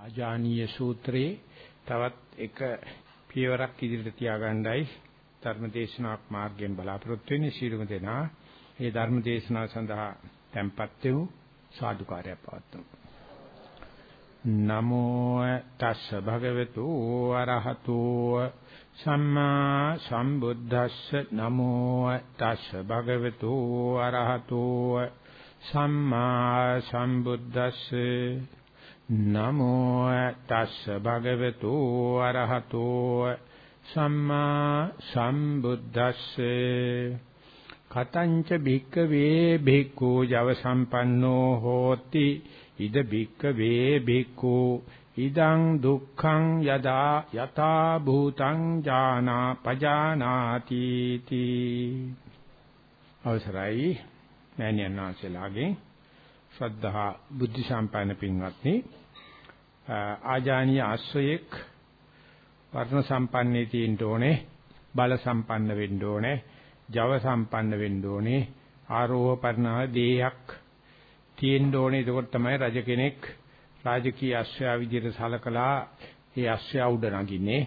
ආජානීය සූත්‍රයේ තවත් එක පියවරක් ඉදිරියට තියාගන්නයි ධර්මදේශනාවක් මාර්ගයෙන් බලාපොරොත්තු වෙන්නේ ශීලම දෙනා. මේ ධර්මදේශනාව සඳහා tempත් වූ සාදුකාරය පවත්වමු. නමෝ තස්ස භගවතු අරහතෝ සම්මා සම්බුද්දස්ස නමෝ තස්ස භගවතු අරහතෝ සම්මා සම්බුද්දස්සේ නමෝ තස්ස භගවතු අරහතෝ සම්මා සම්බුද්දස්සේ කතංච භික්කවේ භික්ඛු ජව සම්පන්නෝ හෝති ඉද භික්කවේ භික්ඛු ඉදං දුක්ඛං යදා යතා භූතං ඥානා පජානාති තී අවසරයි මෑණියන් වහන්සේලාගෙන් ශ්‍රද්ධා බුද්ධ සම්පන්න පින්වත්නි. ආජානීය ආශ්‍රයෙක් වර්ණ සම්පන්නේ තියෙන්න ඕනේ බල සම්පන්න වෙන්න ඕනේ ජව සම්පන්න වෙන්න ඕනේ ආරෝහ පරිණාම දේහයක් තියෙන්න ඕනේ. එතකොට තමයි රජ කෙනෙක් රාජකීය අශ්‍රයා විදිහට සලකලා ඒ අශ්‍රයා උඩ නගින්නේ.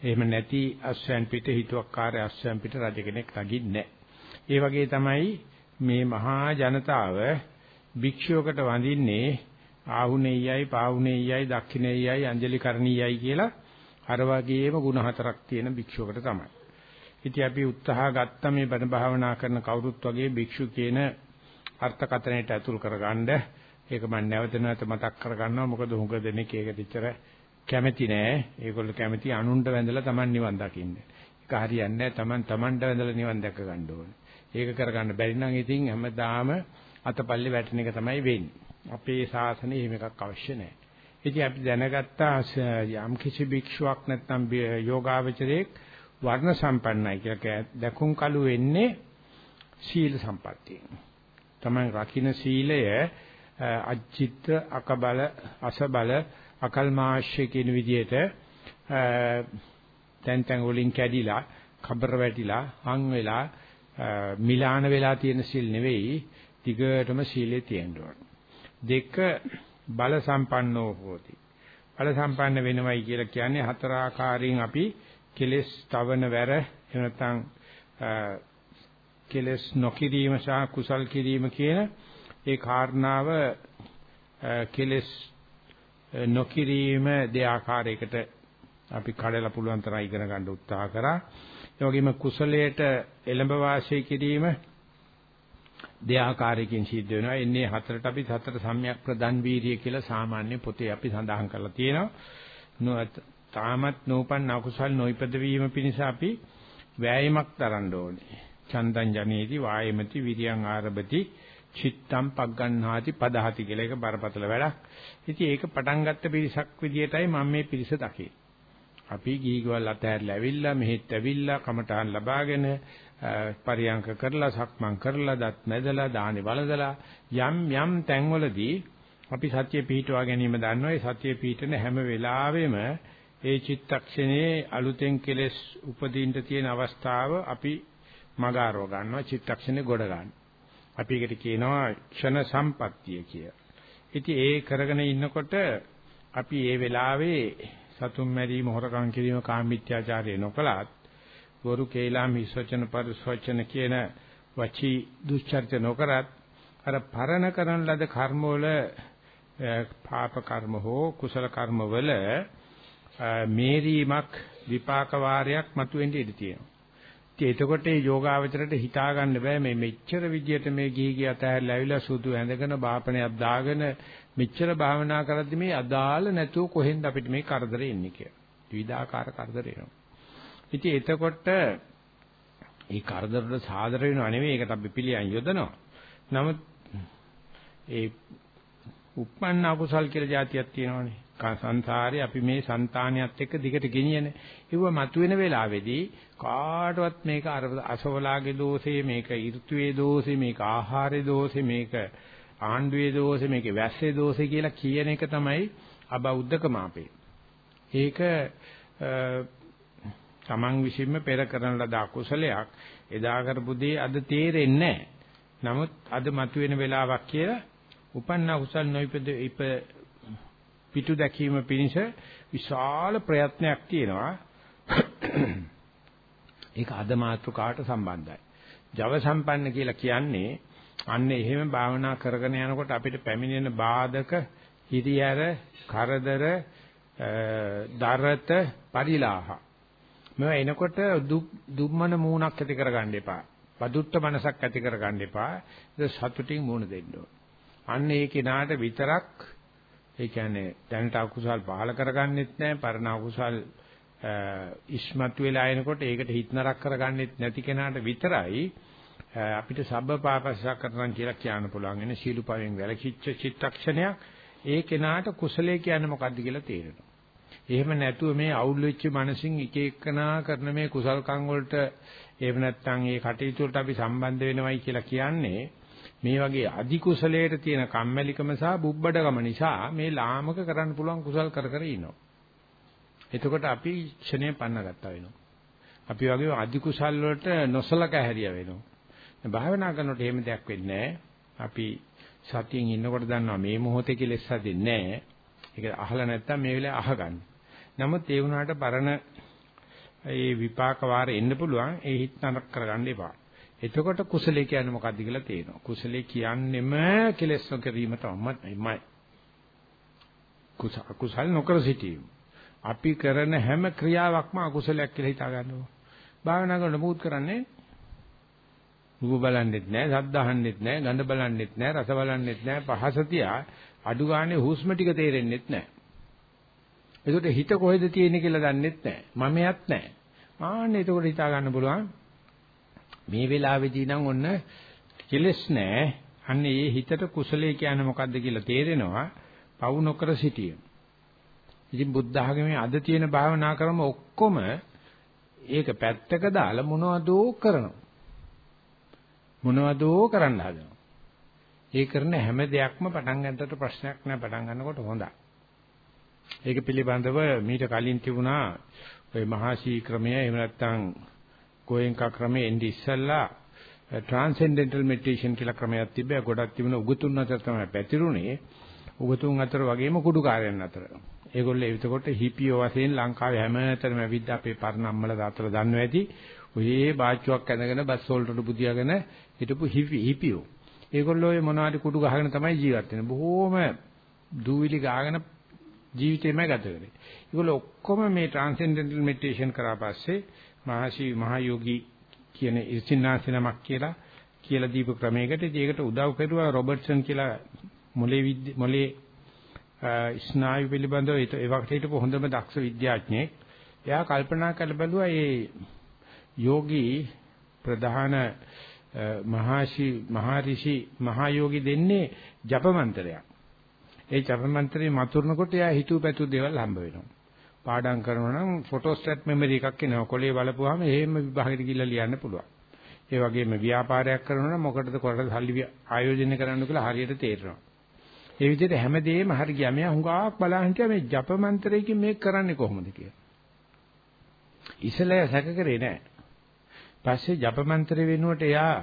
එහෙම නැති අශ්‍රයන් පිට හිතුවක්කාර අශ්‍රයන් පිට රජ කෙනෙක් නගින්නේ ඒ වගේ තමයි මේ මහා ජනතාව භික්ෂුවකට වඳින්නේ ආහුනේයයි පාහුනේයයි දක්ඛිනේයයි අංජලි කරණීයයි කියලා අර වගේම ಗುಣ හතරක් තියෙන භික්ෂුවකට තමයි. ඉතින් අපි උත්සාහ ගත්ත මේ බණ භාවනා කරන කවුරුත් වගේ භික්ෂු කියන අර්ථකථනයට ඇතුල් කරගන්න ඒක මම නැවත නැවත මතක් කරගන්නවා මොකද හුඟ දෙනෙක් ඒකට ඉතර කැමති නෑ ඒගොල්ලෝ කැමති අනුන්ට වැඳලා Taman නිවන් දකින්න. ඒක හරියන්නේ නෑ Taman Tamanට වැඳලා නිවන් දැක ගන්න ඕනේ. ඒක කරගන්න බැරි නම් ඉතින් හැමදාම අතපල්ලේ වැටෙන එක තමයි වෙන්නේ. අපේ ශාසනයේ එහෙම එකක් අවශ්‍ය නැහැ. ඉතින් අපි දැනගත්තා යම් කිසි භික්ෂුවක් නැත්නම් යෝගාවචරයක් වර්ණ සම්පන්නයි කියලා දැකුම් කළු වෙන්නේ සීල සම්පත්තියෙන්. තමයි රකින්න සීලය අජිත් අකබල අසබල අකල්මාශ්‍ය කියන විදිහට තැන් තැන් වලින් කැඩිලා කබර වැටිලා හං වෙලා මිලාන වෙලා තියෙන සිල් නෙවෙයි දිගටම සීලේ තියෙන්න ඕන. දෙක බල සම්පන්නෝ හෝති. බල සම්පන්න වෙනවයි කියලා කියන්නේ හතර ආකාරයෙන් අපි කෙලෙස් තවන වැර එහෙම නැත්නම් කෙලෙස් නොකිරීම සහ කුසල් කිරීම කියන ඒ කාරණාව කෙලෙස් නොකිරීම දෙආකාරයකට අපි කඩලා පුළුවන් තරම් ඉගෙන ගන්න උත්සාහ කරා. ඒ වගේම කුසලයට එළඹ වාසය කිරීම දෙආකාරයකින් සිද්ධ වෙනවා. එන්නේ හතරට අපි සතර සම්‍යක් ප්‍රදන් වීර්ය කියලා සාමාන්‍ය පොතේ අපි සඳහන් කරලා තියෙනවා. තාමත් නෝපන් අකුසල් නොයිපද වීම පිණිස අපි වෑයමක් දරන්න ඕනේ. චන්දං ජනේති වායමති විරියං ආරභති චිත්තම් පග්ගණ්හාති පදහති කියලා එක බරපතල වැඩක්. ඉතින් ඒක පටන් ගත්ත පිරිසක් විදියටයි මම මේ පිරිස දකින්නේ. අපි ගීගවල් අතහැරලා ඇවිල්ලා මෙහෙත් ඇවිල්ලා කමටහන් ලබාගෙන පරියංක කරලා සක්මන් කරලා දත් මැදලා දානි වලදලා යම් යම් තැන්වලදී අපි සත්‍ය පිහිටුවා ගැනීම දන්නවා ඒ සත්‍ය පිහිටන හැම වෙලාවෙම ඒ චිත්තක්ෂණයේ අලුතෙන් කෙලස් උපදින්න තියෙන අවස්ථාව අපි මගාරව ගන්නවා චිත්තක්ෂණේ ගොඩ ගන්න. අපි ඒකට කියනවා ක්ෂණ සම්පත්තිය කිය. ඉතින් ඒ කරගෙන ඉන්නකොට අපි ඒ වෙලාවේ සතුම් මැරීම හොරකම් කිරීම කාමීත්‍යාචාරය නොකලත් වරු කේලාම් හිස්වචන පරිස්වචන කියන වචී දුස්චර්ච නොකරත් අර පරණ කරන ලද කර්ම වල පාප කර්ම හෝ කුසල කර්ම වල මේරීමක් විපාක වාරයක් මතුවෙන්න ඉඩ තියෙනවා. ඉතින් එතකොට මේ යෝගාවචරයට හිතා ගන්න බෑ මේ මෙච්චර විදියට මේ ගිහි ගිය අතහැරලා ඇවිල්ලා සුදු ඇඳගෙන බාපණයක් දාගෙන මෙච්චර භාවනා කරද්දි මේ අදාළ නැතුව කොහෙන්ද අපිට මේ කරදරේ එන්නේ කියලා. විවිධාකාර කරදර එනවා. ඉතින් එතකොට ඒ කරදරට සාදර වෙනව නෙවෙයි ඒකට අපි පිළියම් යොදනවා. නමුත් ඒ uppanna akusal කියලා જાතියක් තියෙනවානේ. සංසාරේ අපි මේ సంతානියත් එක්ක දිගට ගෙනියනේ. ඒව මතුවෙන වෙලාවේදී කාටවත් මේක අසවලාගේ දෝෂේ, මේක ඍතුවේ දෝෂේ, මේක ආහාරේ දෝෂේ, මේක ආණ්ඩුවේ දෝෂේ, මේක වැස්සේ දෝෂේ කියලා කියන එක තමයි අබෞද්ධකම අපේ. ඒක තමන් විසින්ම පෙර කරන ලද අකුසලයක් එදා කරපු දේ අද තේරෙන්නේ නමුත් අද මතුවෙන වෙලාවක් කියලා උපන්න කුසල් නොයිපද ඉප පිටු දැකීම පිණිස විශාල ප්‍රයත්නයක් තියෙනවා. ඒක අද මාත්‍රකාට සම්බන්ධයි. ජව සම්පන්න කියලා කියන්නේ අන්න එහෙම භාවනා කරගෙන යනකොට අපිට පැමිණෙන බාධක, හිරියර, කරදර, දරත, පරිලාහ. මේවා එනකොට දුම්මන මූණක් ඇති කරගන්න එපා. පදුට්ට මනසක් ඇති කරගන්න එපා. ඒක සතුටින් මූණ දෙන්න ඕන. අන්න ඒ කෙනාට විතරක් ඒ කියන්නේ දැනට අකුසල් පහල කරගන්නෙත් නැහැ, පරණ අකුසල් ඉස්මතු වෙලා එනකොට ඒකට හිත නරක කරගන්නෙත් නැති කෙනාට විතරයි අපිට සබ්බ පාපස්සා කරනවා කියලා කියන්න පුළුවන් වෙන සීළු පවෙන් වැළකීච්ච චිත්තක්ෂණයක් ඒ කෙනාට කුසලයේ කියන්නේ මොකද්ද කියලා තේරෙනවා. එහෙම නැතුව මේ අවුල් වෙච්ච මනසින් එක එකනා කරන මේ කුසල්කම් වලට එහෙම නැත්නම් ඒ කටයුතු වලට අපි සම්බන්ධ වෙනවයි කියලා කියන්නේ මේ වගේ අධි කුසලයට තියෙන කම්මැලිකම සහ බුබ්බඩකම නිසා මේ ලාමක කරන්න පුළුවන් කුසල් කර කර ඉනවා. එතකොට අපි ක්ෂණය පන්න ගත්තා වෙනවා. අපි වගේ අධි කුසල් වලට නොසලකා හැරියා වෙනවා. භාවනා කරනකොට එහෙම දෙයක් වෙන්නේ අපි සතියෙන් ඉන්නකොට දන්නවා මේ මොහොතේ කෙලෙස් හදින්නේ නැහැ. ඒක අහලා නැත්තම් මේ වෙලාවේ අහගන්න. නමුත් ඒ වුණාට පරණ ඒ විපාක වාර එන්න පුළුවන් ඒ හිත නරක කරගන්න එපා. එතකොට කුසලයේ කියන්නේ මොකක්ද කියලා තේරෙනවා. කුසලයේ කියන්නෙම කෙලෙස් නොකිරීම තමයි. කුසල නොකර සිටීම. අපි කරන හැම ක්‍රියාවක්ම අකුසලයක් කියලා හිතා ගන්නවා. භාවනා කරනකොට මොකුත් කරන්නේ රූප බලන්නෙත් නැහැ, ශබ්ද අහන්නෙත් නැහැ, ගඳ බලන්නෙත් නැහැ, රස බලන්නෙත් නැහැ, පහස තියා අඩු ගානේ හුස්ම ටික තේරෙන්නෙත් නැහැ. ඒකට හිත කොහෙද තියෙන්නේ කියලා දන්නෙත් නැහැ. මමයක් නැහැ. ආන්න එතකොට හිතා ගන්න පුළුවන් මේ වෙලාවේදී නම් ඔන්න කෙලස් නැහැ. අන්න ඒ හිතට කුසලයේ කියන්නේ මොකද්ද කියලා තේරෙනවා. පවු නොකර සිටීම. ඉතින් බුද්ධ ආගමේ අද තියෙන භාවනා ක්‍රම ඔක්කොම ඒක පැත්තක දාලා මොනවදෝ කරනවා. මොනවදෝ කරන්න හදනවා. ඒ කරන හැම දෙයක්ම පටන් ගන්නට ප්‍රශ්නයක් නෑ පටන් ගන්නකොට හොඳයි. ඒක පිළිබඳව මීට කලින් තිබුණා ඔය මහා ශී ක්‍රමය එහෙම නැත්නම් ගෝයන්කා ක්‍රමයේ එන්නේ ඉස්සල්ලා ට්‍රාන්සෙන්ඩෙන්ටල් මෙඩිටේෂන් කියලා ක්‍රමයක් තිබ්බා. ගොඩක් තිබුණ උගතුන් අතර තමයි පැතිරුණේ. උගතුන් අතර වගේම කුඩුකාරයන් අතර. ඒගොල්ලෝ එවිතකොට හිපියෝ වශයෙන් ලංකාවේ හැමතැනම විද්ද අපේ පරණම්මල දාතල දන්නව ඇති. ඔයේ බාච්චුවක් ඇඳගෙන බස් වලට බුදියාගෙන හිටපු හිපියෝ. ඒගොල්ලෝ ඔය මොනවාරි කුඩු ගහගෙන තමයි ජීවත් වෙන්නේ. බොහෝම දූවිලි ගාගෙන ජීවිතේම ගත කරේ. ඒගොල්ලෝ ඔක්කොම මේ ට්‍රාන්සෙන්ඩෙන්ටල් මෙඩිටේෂන් කරා පස්සේ මහසි මහයෝගී කියන ඉර්සින්නාසිනමක් කියලා කියලා දීපු ක්‍රමයකට ඒකට උදව් කරුවා රොබර්ට්සන් කියලා මොලේ මොලේ ස්නායු පිළිබඳව ඒ වගේ හිටපු හොඳම දක්ෂ විද්‍යාඥයෙක්. එයා කල්පනා කරලා බැලුවා මේ යෝගී ප්‍රධාන මහාශි මහරිෂි මහයෝගි දෙන්නේ ජප මන්ත්‍රයක්. ඒ ජප මන්ත්‍රේ මතුරනකොට එයා හිතුව පැතු දේවල් හම්බ වෙනවා. පාඩම් කරනවා නම් ෆොටෝස්ටැට් මෙමරි එකක් එනවා. කොලේ බලපුවාම එහෙම විභාගෙට ගිහිල්ලා ලියන්න පුළුවන්. ඒ වගේම ව්‍යාපාරයක් කරනවා නම් මොකටද කොරට සල්ලි ආයෝජනය කරන්න කියලා හරියට තේරෙනවා. ඒ විදිහට හැමදේම හරි ගියා. මෙයා හුඟක් බලන් හිටියා මේ ජප මන්ත්‍රයකින් මේක කරන්නේ කොහොමද කියලා. ඉසලය සැක කරේ නැහැ. පස්සේ ජප මන්ත්‍රය වෙනුවට එයා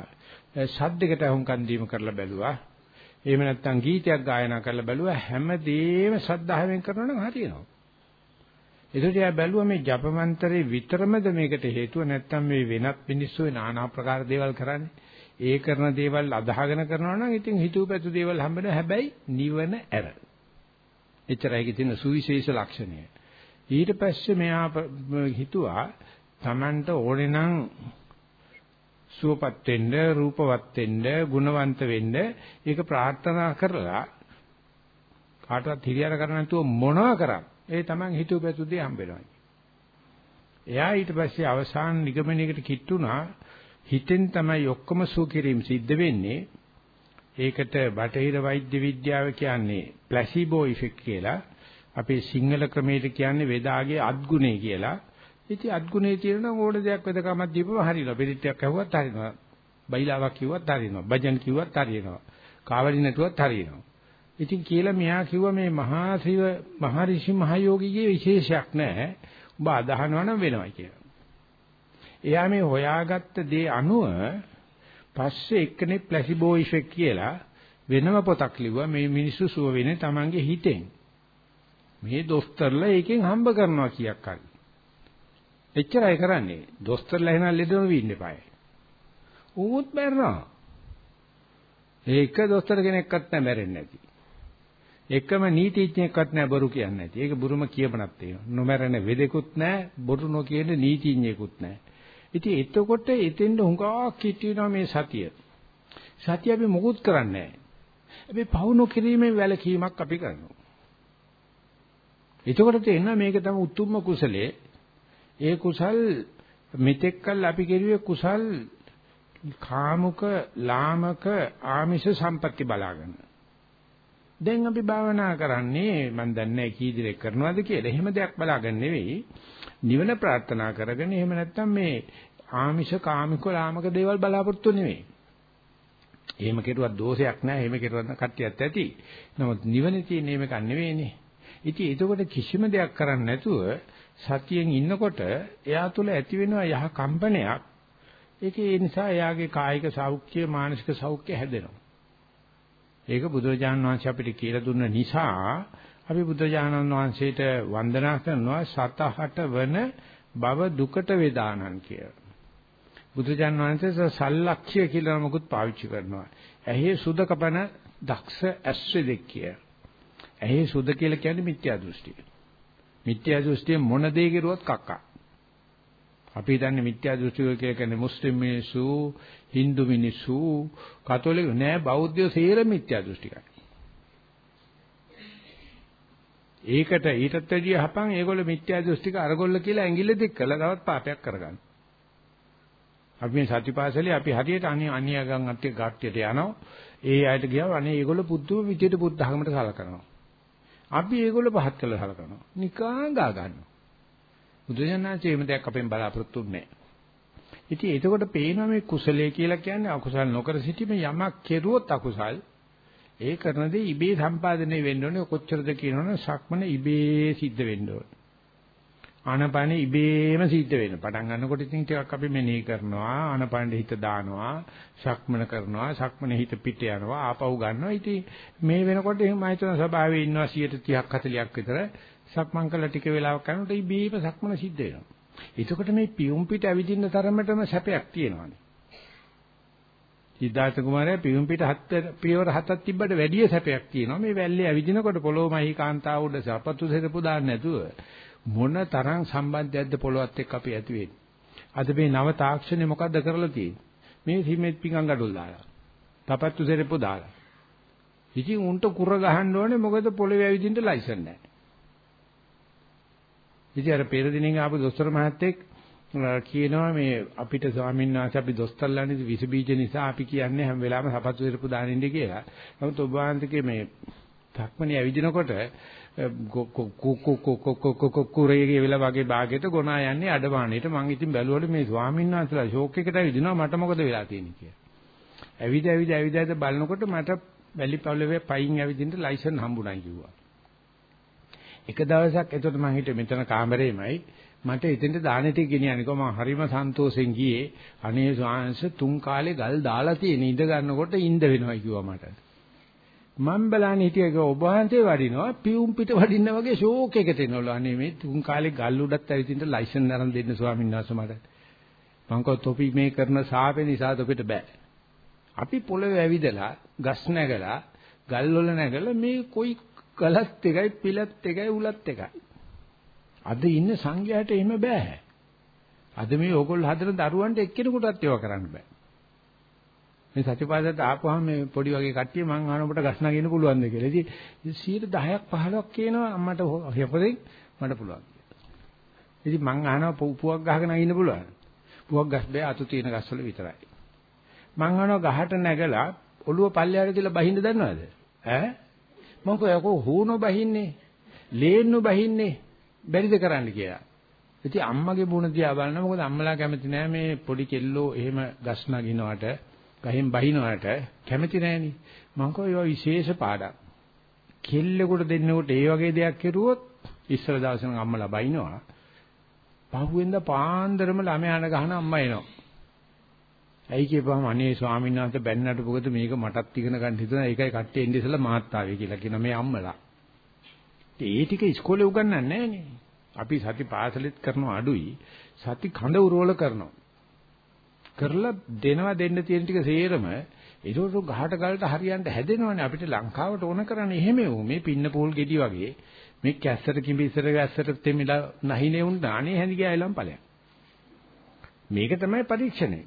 ශබ්දයකට අහුම්කන් දීම කරලා බැලුවා. එහෙම නැත්නම් ගීතයක් ගායනා කරලා බැලුවා හැමදේම ශ්‍රද්ධාවෙන් කරනවා නම් හරියනවා. ඒකට එයා බැලුවා මේ ජප මන්ත්‍රේ විතරමද මේකට හේතුව නැත්නම් මේ වෙනත් මිනිස්සු নানা ආකාර දේවල් කරන්නේ. ඒ කරන දේවල් අදාහගෙන කරනවා නම් ඉතින් හිතුවපැතු දේවල් හම්බෙන හැබැයි නිවන ඇර. එච්චරයි ඒකේ තියෙන සුවිශේෂ ලක්ෂණය. ඊට පස්සේ මෙයා හිතුවා Tamanට ඕනේ නම් සුවපත් වෙන්න, රූපවත් වෙන්න, ගුණවන්ත වෙන්න ඒක ප්‍රාර්ථනා කරලා කාටවත් හිරියර කරන්න නැතුව මොනවා කරත් ඒ Taman හිතුව පැතු දේ හම්බෙනවා. එයා ඊට පස්සේ අවසාන නිගමනයකට කිට්ටුනා හිතෙන් තමයි ඔක්කොම සුව කිරීම සිද්ධ වෙන්නේ. ඒකට බටහිර වෛද්‍ය විද්‍යාව කියන්නේ ප්ලාසිබෝ ඉෆෙක්ට් කියලා. අපේ සිංහල ක්‍රමයට කියන්නේ වේදාගේ අද්ගුණේ කියලා. ඉතින් අද්ගුණේ තියෙනවා ඕන දෙයක් වෙදකමක් දීපම හරිනවා. පිළිත්‍යක් ඇහුවත් හරිනවා. බයිලාවක් කිව්වත් හරිනවා. භජන් කිව්වත් හරිනවා. කාවලි නැතුවත් හරිනවා. ඉතින් කියලා මෙයා කිව්වා මේ මහා ශ්‍රීව මහරිෂි මහයෝගීගේ විශේෂයක් නැහැ. ඔබ අදහනවා නම් වෙනවා කියලා. එයා මේ හොයාගත්ත දේ අනුව පස්සේ එක්කනේ ප්ලාසිබෝ ඉෆෙක්ට් කියලා වෙනම පොතක් ලිව්වා මේ මිනිස්සු සුව වෙන්නේ Tamange හිතෙන්. මේ දොස්තරලා ඒකෙන් හම්බ කරනවා කියක් හරි. එච්චරයි කරන්නේ. දොස්තරලා එහෙනම් ලෙඩම වෙන්න eBay. ඌත් මැරෙනවා. ඒක දොස්තර කෙනෙක්වත් නැහැ මැරෙන්නේ නැති. එකම නීතිඥයෙක්වත් නැහැ බොරු කියන්නේ නැති. ඒක බුරුම කියපනක් තියෙනවා. නොමැරෙන වෙදෙකුත් නැහැ, බොරු නොකියන නීතිඥයෙකුත් නැහැ. ඉතින් එතකොට එතෙන්ද හුඟක් කිටිනවා මේ සතිය. සතිය අපි මොකුත් කරන්නේ නැහැ. අපි පවු නොකිරීමේ වැලකීමක් අපි කරනවා. එතකොට තේරෙනවා මේක තමයි උතුම්ම කුසලයේ. ඒ කුසල් මෙතෙක්කල් අපි කෙරුවේ කුසල් කාමුක ලාමක ආමිෂ සම්පatti බලාගෙන. දැන් අපි භාවනා කරන්නේ මම දන්නේ කී දිරේ කරනවද කියලා. එහෙම දෙයක් බලාගෙන නෙවෙයි. නිවන ප්‍රාර්ථනා කරගෙන එහෙම නැත්නම් මේ ආමිෂ කාමික ලාමක දේවල් බලාපොරොත්තු නෙවෙයි. එහෙම කෙරුවත් දෝෂයක් නැහැ. එහෙම කෙරුවත් කට්ටියත් ඇති. නමුත් නිවනේ තියෙන මේක නෙවෙයිනේ. ඉතින් ඒකකොට කිසිම දෙයක් කරන්නේ නැතුව සතියෙන් ඉන්නකොට එයා තුළ ඇති වෙනවා යහ කම්පනයක්. ඒකේ ඒ නිසා එයාගේ කායික සෞඛ්‍ය මානසික සෞඛ්‍ය හැදෙනවා. ඒක බුදුරජාණන් වහන්සේ අපිට කියලා දුන්න නිසා අපි බුදුරජාණන් වහන්සේට වන්දනා කරනවා සතහට වන බව දුකට වේදානං කියලා. බුදුරජාණන් වහන්සේ සල්ලක්ෂ්‍ය කියලා නමකුත් පාවිච්චි කරනවා. ඇහි සුද කපන දක්ෂ ඇස්වැදෙක් කිය. ඇහි සුද කියලා කියන්නේ මිත්‍යා දෘෂ්ටිය. මිත්‍යා දෘෂ්ටිය මොන දේ කෙරුවත් කක්කා. අපි දන්නේ මිත්‍යා දෘෂ්ටිය කියලා කියන්නේ මුස්ලිම් මිනිස්සු, Hindu මිනිස්සු, කතෝලික නෑ බෞද්ධයෝ සේර මිත්‍යා දෘෂ්ටිකයි. ඒකට ඊටත් වැඩිය හපන් ඒගොල්ලෝ මිත්‍යා දෘෂ්ටික අරගොල්ල කියලා ඇඟිල්ල දික් කළා තවත් පාපයක් කරගන්න. අපි මේ සතිපාසලේ අපි හරියට අනිය අනියගම් අත්‍ය ගාට්ටියට යනවා. ඒ අයට ගියාම අනේ ඒගොල්ලෝ පුදුම විදියට බුද්ධ ධර්මයට සලකනවා. අපි ඒගොල්ලෝ පහත් කළා සලකනවා. නිකං ගා ගන්නවා. බුදුසසුනාචේ එහෙම දෙයක් අපෙන් බලාපොරොත්තු වෙන්නේ නැහැ. ඉතින් එතකොට පේනවා මේ කුසලයේ කියලා කියන්නේ අකුසල් නොකර සිටීම යමක් කෙරුවොත් අකුසල් ඒ කරන දේ ඉබේ සම්පාදනය වෙන්න ඕනේ කොච්චරද කියනවනේ සක්මන ඉබේ සිද්ධ වෙන්න ඕනේ. ආනපානෙ ඉබේම සිද්ධ වෙන. පටන් ගන්නකොට ඉතින් ටිකක් අපි මෙනෙහි කරනවා, ආනපානෙ හිත දානවා, සක්මන කරනවා, සක්මන හිත පිට යනවා, ආපහු ගන්නවා. ඉතින් මේ වෙනකොට එහෙම හිතන ස්වභාවයේ ඉන්නවා 30ක් 40ක් විතර. සක්මන් කළා ටික වෙලාවක් කරනකොට ඉබේම සක්මන සිද්ධ වෙනවා. එතකොට මේ පියුම් පිට ඇවිදින්න තරමටම සැපයක් තියෙනවානේ. සිද්ධාර්ථ කුමාරයා පියුම් පිට හත් පියවර හතක් තිබ්බට වැඩිය සැපයක් තියෙනවා. මේ වැල්ලේ ඇවිදිනකොට පොළොමයි කාන්තාව උඩ සපතු සෙරපු දාන්න නැතුව මොන තරම් සම්බන්ධයක්ද පොළොවත් එක්ක අපි ඇති වෙන්නේ. අද මේ නව තාක්ෂණය මොකද්ද කරලා තියෙන්නේ? මේ සිමෙන්ට් පිඟන් ගඩොල් දාලා. තපත්තු සෙරපු දාලා. ඉතින් උන්ට කුර ගහන්න ඕනේ මොකද පොළවේ ඇවිදින්න ලයිසන් නැහැ. ඉතින් අර පෙර දිනෙන් ආපු දොස්තර මහත්තයෙක් කියනවා මේ අපිට ස්වාමීන් වහන්සේ අපි දොස්තරලානේ විස බීජ නිසා අපි කියන්නේ හැම වෙලාවෙම සපත්තු ඉරපු දානින්න කියලා. නමුත් ඔබ වහන්සේගේ මේ ධක්මනේ ඇවිදිනකොට කුරේ කියලා වගේ භාගයට ගොනා යන්නේ අඩවාණේට මං ඉතින් බැලුවලු මේ ස්වාමීන් වහන්සේලා ෂෝක් එකට ඇවිදිනවා මට මොකද වෙලා තියෙන්නේ කියලා. ඇවිද ඇවිද ඇවිද ඇවිද බලනකොට මට වැලි පොළවේ පයින් ඇවිදින්න ලයිසන් හම්බුණා කිව්වා. එක දවසක් එතකොට මං හිටියේ මෙතන කාමරේමයි. මට එතෙන්ට දානෙට ගෙනියන්නේ කොහොම හරිම සන්තෝෂෙන් ගියේ. අනේ ස්වාංශ තුන් කාලේ ගල් දාලා තියෙන ඉඳ ගන්නකොට ඉඳ වෙනවා කිව්වා මට. මම බලන්නේ හිටියක ඔබ වහන්සේ වඩිනවා පියුම් පිට වඩින්න වගේ ෂෝක් එකකට එනවලු අනේ මේ තුන් කාලේ ගල් උඩත් ඇවිදින්න ලයිසන් අරන් දෙන්න ස්වාමීන් වහන්සේ මට මං කව තොපි මේ කරන සාපේ නිසා තොපිට බෑ අපි පොළවේ ඇවිදලා ගස් නැගලා ගල් වල නැගලා මේ කොයි ගලත් එකයි පිලත් එකයි උලත් එකයි. අද ඉන්න සංඝයාට එහෙම බෑ. අද මේ ඕගොල්ලෝ හදන දරුවන්ට එක්කෙනෙකුටවත් ඒවා කරන්න බෑ. මේ සතිපාසලට ආපුවාම මේ පොඩි වගේ කට්ටිය මං අහන ඔබට ගස් නගින්න පුළුවන්ද කියලා. ඉතින් 10ක් 15ක් කියනවා අම්මට යපදෙන් මට පුළුවන් කියලා. ඉතින් මං අහනවා පුවක් ගහගෙන ඉන්න පුළුවන්. පුවක් ගස් බෑ අතු තියෙන ගස් වල විතරයි. මං අහනවා ගහට නැගලා ඔළුව පල්ලයට දාලා බහින්න දන්නවද? ඈ මම කෝ හූනෝ බහින්නේ ලේන්නු බහින්නේ බැරිද කරන්න කියලා. ඉතින් අම්මගේ බුණ දිහා බලනවා මොකද අම්මලා කැමති නෑ මේ පොඩි කෙල්ලෝ එහෙම ගස් නගිනවට ගහෙන් බහිනවට කැමති නෑනේ. මම කෝ ඒවා විශේෂ පාඩම්. කෙල්ලෙකුට දෙන්නෙකුට ඒ වගේ දෙයක් කෙරුවොත් ඉස්සර දවසේ නම් අම්මලා බයිනවා. පහුවෙන්ද පාන්දරම ළමයාන ගහන අම්මා එනවා. ඇයි කියපුවම අනේ ස්වාමීන් වහන්සේ බැන්නට මොකද මේක මටත් ඉගෙන ගන්න හිතුණා ඒකයි කට්ටිය ඉන්නේ ඉස්සලා මාත් ආවේ කියලා කියන මේ අම්මලා. ඒ ටික ඉස්කෝලේ උගන්වන්නේ නැහනේ. අපි සති පාසලෙත් කරන අඩුයි සති කඳ උරවල කරනවා. කරලා දෙනවා දෙන්න තියෙන ටික සේරම ඒකට ගහට ගලට හරියන්න හැදෙනවනේ අපිට ලංකාවට ඕන කරන්නේ එහෙම වූ මේ පින්න පෝල් ගෙඩි වගේ මේ කැස්සට කිඹිසර ගැස්සට තෙමිලා නැහිනේ උන් දානේ හැඳි ගෑයලම් ඵලයක්. මේක තමයි පරීක්ෂණය.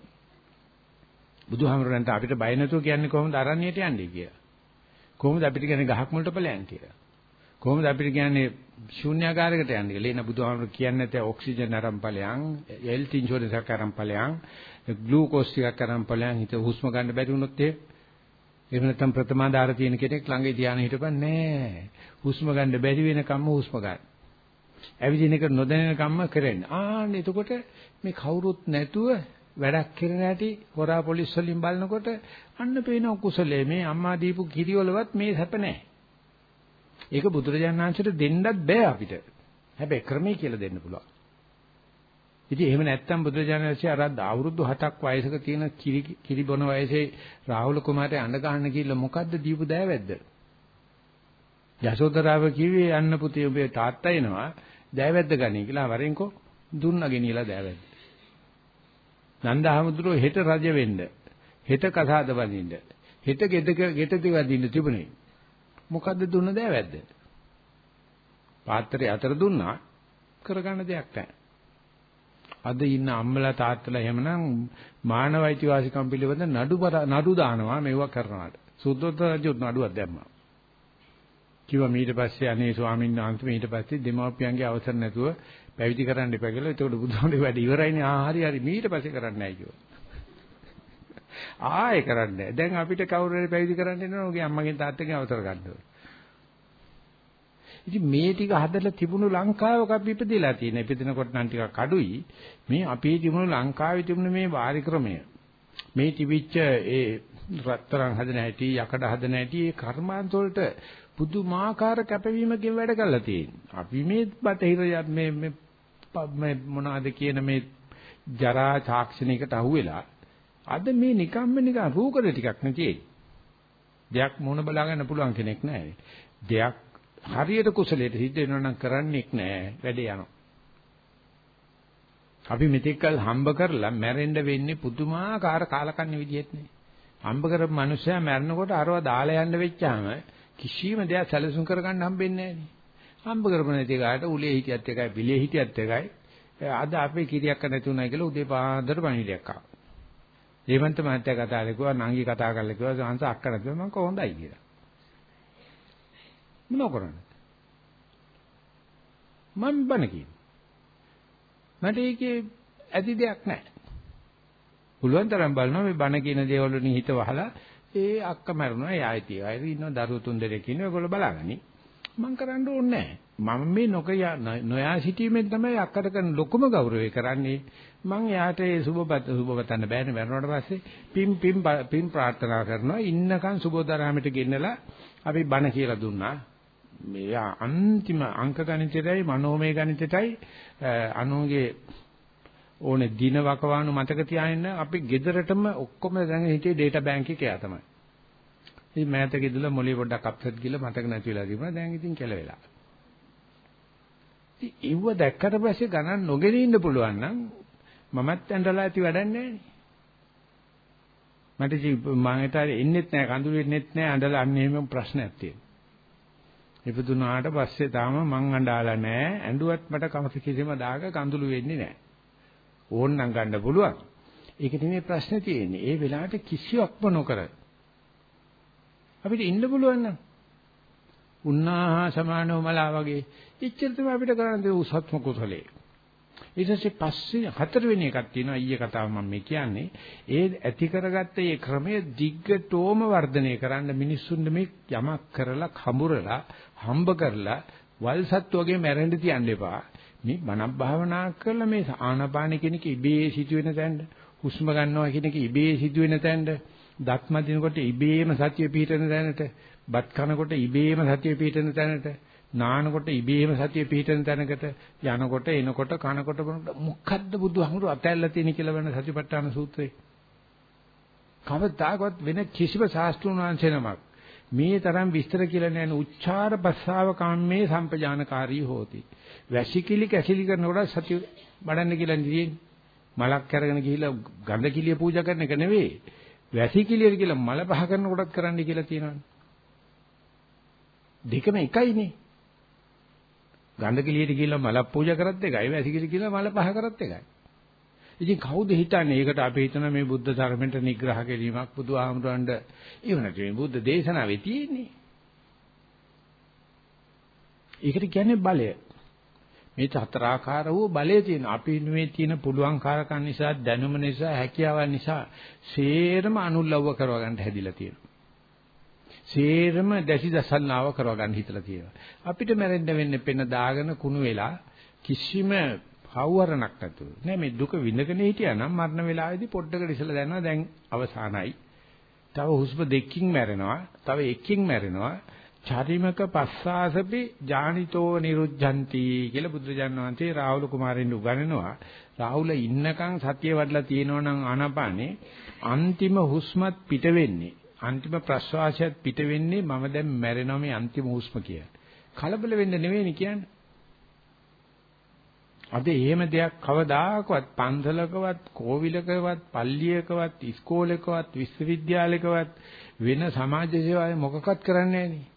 බුදුහාමරන්ට අපිට බය නැතුව කියන්නේ කොහොමද අරණියට යන්නේ කියලා. කොහොමද අපිට කියන්නේ ගහක් මුලට ඵලයන් කියලා. කොහොමද අපිට කියන්නේ ශූන්‍යාකාරයකට යන්නේ කියලා. එන බුදුහාමර කියන්නේ නැත්නම් ඔක්සිජන් අරන් ඵලයන්, හෙල්ත් ඉන්ෂුරන්ස් එකක් අරන් ඵලයන්, ග්ලූකෝස් ටිකක් අරන් ඵලයන් හිත හුස්ම ගන්න බැරි වුණොත් ඒ එහෙම නැත්නම් ප්‍රථමාදාර තියෙන කෙනෙක් ළඟ ධානය හිටපන් නෑ. හුස්ම ගන්න බැරි වෙන කම්ම හුස්ම ගන්න. ඇවිදින එක නොදැනෙන කම්ම කරෙන්න. ආන්න එතකොට මේ කවුරුත් නැතුව වැඩක් කරන හැටි හොරා පොලිස් වලින් බලනකොට අන්න පේන කුසලයේ මේ අම්මා දීපු කිරිවලවත් මේ සැප නැහැ. ඒක බුදුරජාණන් වහන්සේට දෙන්නත් බෑ අපිට. හැබැයි ක්‍රමයේ කියලා දෙන්න පුළුවන්. ඉතින් එහෙම නැත්තම් බුදුරජාණන් වහන්සේ අර අවුරුදු 7ක් වයසක තියෙන කිරි කිරි බොන වයසේ රාහුල කුමාරට අඬ ගන්න කියලා මොකද්ද දීපු දෑවැද්ද? යශෝදරාව කිව්වේ අන්න පුතේ ඔබේ තාත්තා එනවා දෑවැද්ද ගනී කියලා වරෙන්කෝ දුන්නා ගෙනියලා දෑවැද්ද. නන්දහමඳුරෝ හෙට රජ වෙන්න හෙට කසාද වදින්න හෙට ගෙදක ගෙටති වදින්න තිබුණේ මොකද්ද දුන්න දෑවැද්ද? පාත්‍රය අතර දුන්නා කරගන්න දෙයක් නැහැ. අද ඉන්න අම්මලා තාත්තලා එහෙමනම් මානව අයිතිවාසිකම් පිළිබඳ නඩු නඩු දානවා මේවා කරනවාට. සුද්ධෝදත රජුත් නඩුවක් දැම්මා. කිව්වා ඊට පස්සේ අනේ ස්වාමීන් වහන්සේ ඊට පස්සේ දෙමව්පියන්ගේ අවසර නැතුව පැවිදි කරන්න එපා කියලා. ඒකට බුදුහාමුදුරුවෝ වැඩ ඉවරයිනේ. ආ හරි හරි ඊට පස්සේ කරන්නේ නැහැ කිව්වා. ආයෙ කරන්නේ. දැන් අපිට කවුරු හරි පැවිදි කරන්න එනවා. ඔගේ අම්මගෙන් තාත්තගෙන් අවසර ගන්න ඕනේ. ඉතින් මේ ටික හදලා තිබුණු ලංකාවක අපි ඉපදෙලා තියෙන. ඉපදිනකොට නම් ටිකක් අඩුයි. මේ අපේ තිබුණු ලංකාවේ තිබුණ මේ වාරි ක්‍රමය. මේ තිබිච්ච ඒ රත්තරන් හදන හැටි, යකඩ හදන හැටි, ඒ කර්මාන්ත වලට පුදුමාකාර කැපවීමකින් වැඩ කරලා තියෙනවා. අපි මේ බටහිර මේ මේ මොනවද කියන මේ ජරා තාක්ෂණයකට අහුවෙලා අද මේ නිකම්ම නිකන් රූකඩ ටිකක් නෙතියි. දෙයක් මොන බලා ගන්න පුළුවන් කෙනෙක් නැහැ. දෙයක් හරියට කුසලයට සිද්ධ වෙනවා නම් කරන්නේක් නෑ වැඩේ යනවා. අපි මෙතෙක්කල් හම්බ කරලා මැරෙන්න වෙන්නේ පුදුමාකාර කාලකන්ණි විදිහට නේ. හම්බ කරපු මිනිස්සයා මැරෙනකොට අරව දාලා යන්න වෙච්චාම කිසිම දෙයක් සැලසුම් කරගන්න හම්බෙන්නේ නෑනේ. හම්බ කරපු නැති කාට උලේ හිටියත් එකයි පිළේ හිටියත් එකයි. අද අපේ කිරියක් නැති උනායි කියලා උදේ පාන්දර පණිවිඩයක් ආවා. දේවන්ත මහත්තයා කතා කළා නංගි කතා කරලා කිව්වා සංස අක්ක නැතුව මම කොහොඳයි කියලා. මොනව කරන්නේ? මම බන කියන්නේ. මට ඒකේ ඇති දෙයක් නැහැ. පුළුවන් තරම් බලනවා මේ බන කියන දේවල් වලින් හිත වහලා ඒ අක්ක මරුණා ඒ ආයතිය. අය ඉන්නවා දරුවෝ තුන් දෙනෙක් ඉන්නවා ඒගොල්ලෝ බලාගනි. මම කරන්න ඕනේ නැහැ. මම මේ නොකිය නොයා සිටීමෙන් තමයි අක්කට කරන ලොකුම ගෞරවය කරන්නේ. මං එයාට ඒ සුබපත සුබපතන්න බෑනේ මරණයට පස්සේ පිම් පිම් පිම් ප්‍රාර්ථනා කරනවා. ඉන්නකන් සුබෝදරාමයට ගෙන්නලා අපි බණ කියලා දුන්නා. මේ අන්තිම අංක ගණිතයයි මනෝමය ගණිතයයි අනුගේ ඕනේ දින වකවානු මතක තියාගෙන අපි ගෙදරටම ඔක්කොම දැන් හිටියේ data bank එකේ යා තමයි. ඉතින් මෑතක ඉඳලා මොලේ පොඩ්ඩක් අප්සෙට් ගිහලා මතක නැති වෙලා තිබුණා. දැන් ඉතින් කෙලවෙලා. ඉතින් ඉව්ව දැක්කට පස්සේ ගණන් නොගෙන ඉන්න පුළුවන් නම් මමත් ඇඳලා ඇති වැඩක් නැහැ මට ඉතින් මම හිතාරේ එන්නෙත් නැහැ කඳුළු එන්නෙත් නැහැ ඇඳලා අන්න එහෙම ප්‍රශ්නයක් තියෙනවා. ඉපදුනාට පස්සේ තාම මං අඬාලා නැහැ. ඇඬුවත් මට කමස කිසිම දාක කඳුළු වෙන්නේ නැහැ. ඕන්නම් ගන්න පුළුවන්. ඒක නෙමෙයි ප්‍රශ්නේ තියෙන්නේ. ඒ වෙලාවට කිසියක්ම නොකර අපිට ඉන්න පුළුවන් නම් උන්නාහා සමානව මලා වගේ ඉච්ඡර තමයි අපිට කරන්න දෙ උසත්ම කුසලයේ. ඊට පස්සේ පස්සේ හතරවෙනි එකක් තියෙනවා ඊයේ කතාව මම මේ කියන්නේ ඒ ඇති කරගත්ත මේ ක්‍රමය දිග්ගටෝම වර්ධනය කරන්න මිනිස්සුන් මේ යමක් කරලා කඹරලා හම්බ කරලා වල්සත් වගේ මැරෙන්න තියන්න එපා. මේ බණක් භාවනා කරලා මේ ආනාපාන කෙනෙක් ඉබේ සිදුවෙන තැනට හුස්ම ගන්නවා කියන එක ඉබේ සිදුවෙන තැනට දත් මදිනකොට ඉබේම සතිය පිහිටන තැනට බත් කනකොට ඉබේම සතිය පිහිටන තැනට නානකොට ඉබේම සතිය පිහිටන තැනකට යනකොට එනකොට කනකොට මොකද්ද බුදුහාමුදුරු අතැල්ලා තියෙන කියලා වෙන සතිපට්ඨාන සූත්‍රේ? කවදාකවත් වෙන කිසිම ශාස්ත්‍රුණ වංශනමක් මේ තරම් විස්තර කියලා නෑන උච්චාර භස්සාව කාම්මේ සම්පජානකාරී හෝති. වැසිකිලි කැසිලි කරනකොට සතිය බඩන්න කියලා නිදින්නේ. මලක් අරගෙන ගිහිල්ලා ගඳ කිලිය පූජා කරන එක නෙවෙයි. වැසිකිලියට කියලා මල පහ කරනකොටත් කරන්න කියලා තියෙනවානේ. දෙකම එකයිනේ. ගඳ කිලියට කියලා මලක් පූජා කරත් එකයි වැසිකිලි කියලා මල පහ කරත් එකයි. ඉතින් කවුද හිතන්නේ ඒකට අපි හිතන මේ බුද්ධ ධර්මයට නිග්‍රහ කිරීමක් බුදුහාමුදුරන්ට ඒව නැති මේ බුද්ධ දේශනාවේ තියෙන්නේ. ඒකට කියන්නේ බලය. මේ චතරාකාර වූ බලය තියෙන අපි මේ තියෙන පුළුවන්කාරකම් නිසා දැනුම නිසා හැකියාවන් නිසා සේරම අනුල්ලව්ව කරව ගන්න හැදිලා තියෙනවා. සේරම දැසි දසන්නාව කරව ගන්න හිතලා තියෙනවා. අපිට මැරෙන්න වෙන්නේ පෙන දාගෙන කුණු වෙලා කිසිම හවුවරණක් නැතුව. නෑ මේ දුක විඳගෙන හිටියා නම් මරණ වේලාවේදී පොඩ්ඩකට ඉස්සලා දැනනවා දැන් අවසానයි. තව හුස්ම දෙකකින් මැරෙනවා. තව එකකින් මැරෙනවා. චරිමක පස්සාසපි ජානිතෝ නිරුද්ධಂತಿ කියලා බුදුරජාණන් වහන්සේ රාහුල කුමාරයන් උගන්වනවා. රාහුල ඉන්නකන් සතිය වඩලා තියෙනවා නම් ආනපානේ අන්තිම හුස්මත් පිට වෙන්නේ. අන්තිම ප්‍රශ්වාසයත් පිට වෙන්නේ මම දැන් මැරෙනවා මේ අන්තිම හුස්ම කියලා. කලබල වෙන්න නෙවෙයි කියන්නේ. අද එහෙම දෙයක් කවදාකවත් පන්සලකවත් කෝවිලකවත් පල්ලියකවත් ඉස්කෝලේකවත් විශ්වවිද්‍යාලයකවත් වෙන සමාජ සේවාවේ මොකක්වත් කරන්නේ නැහැ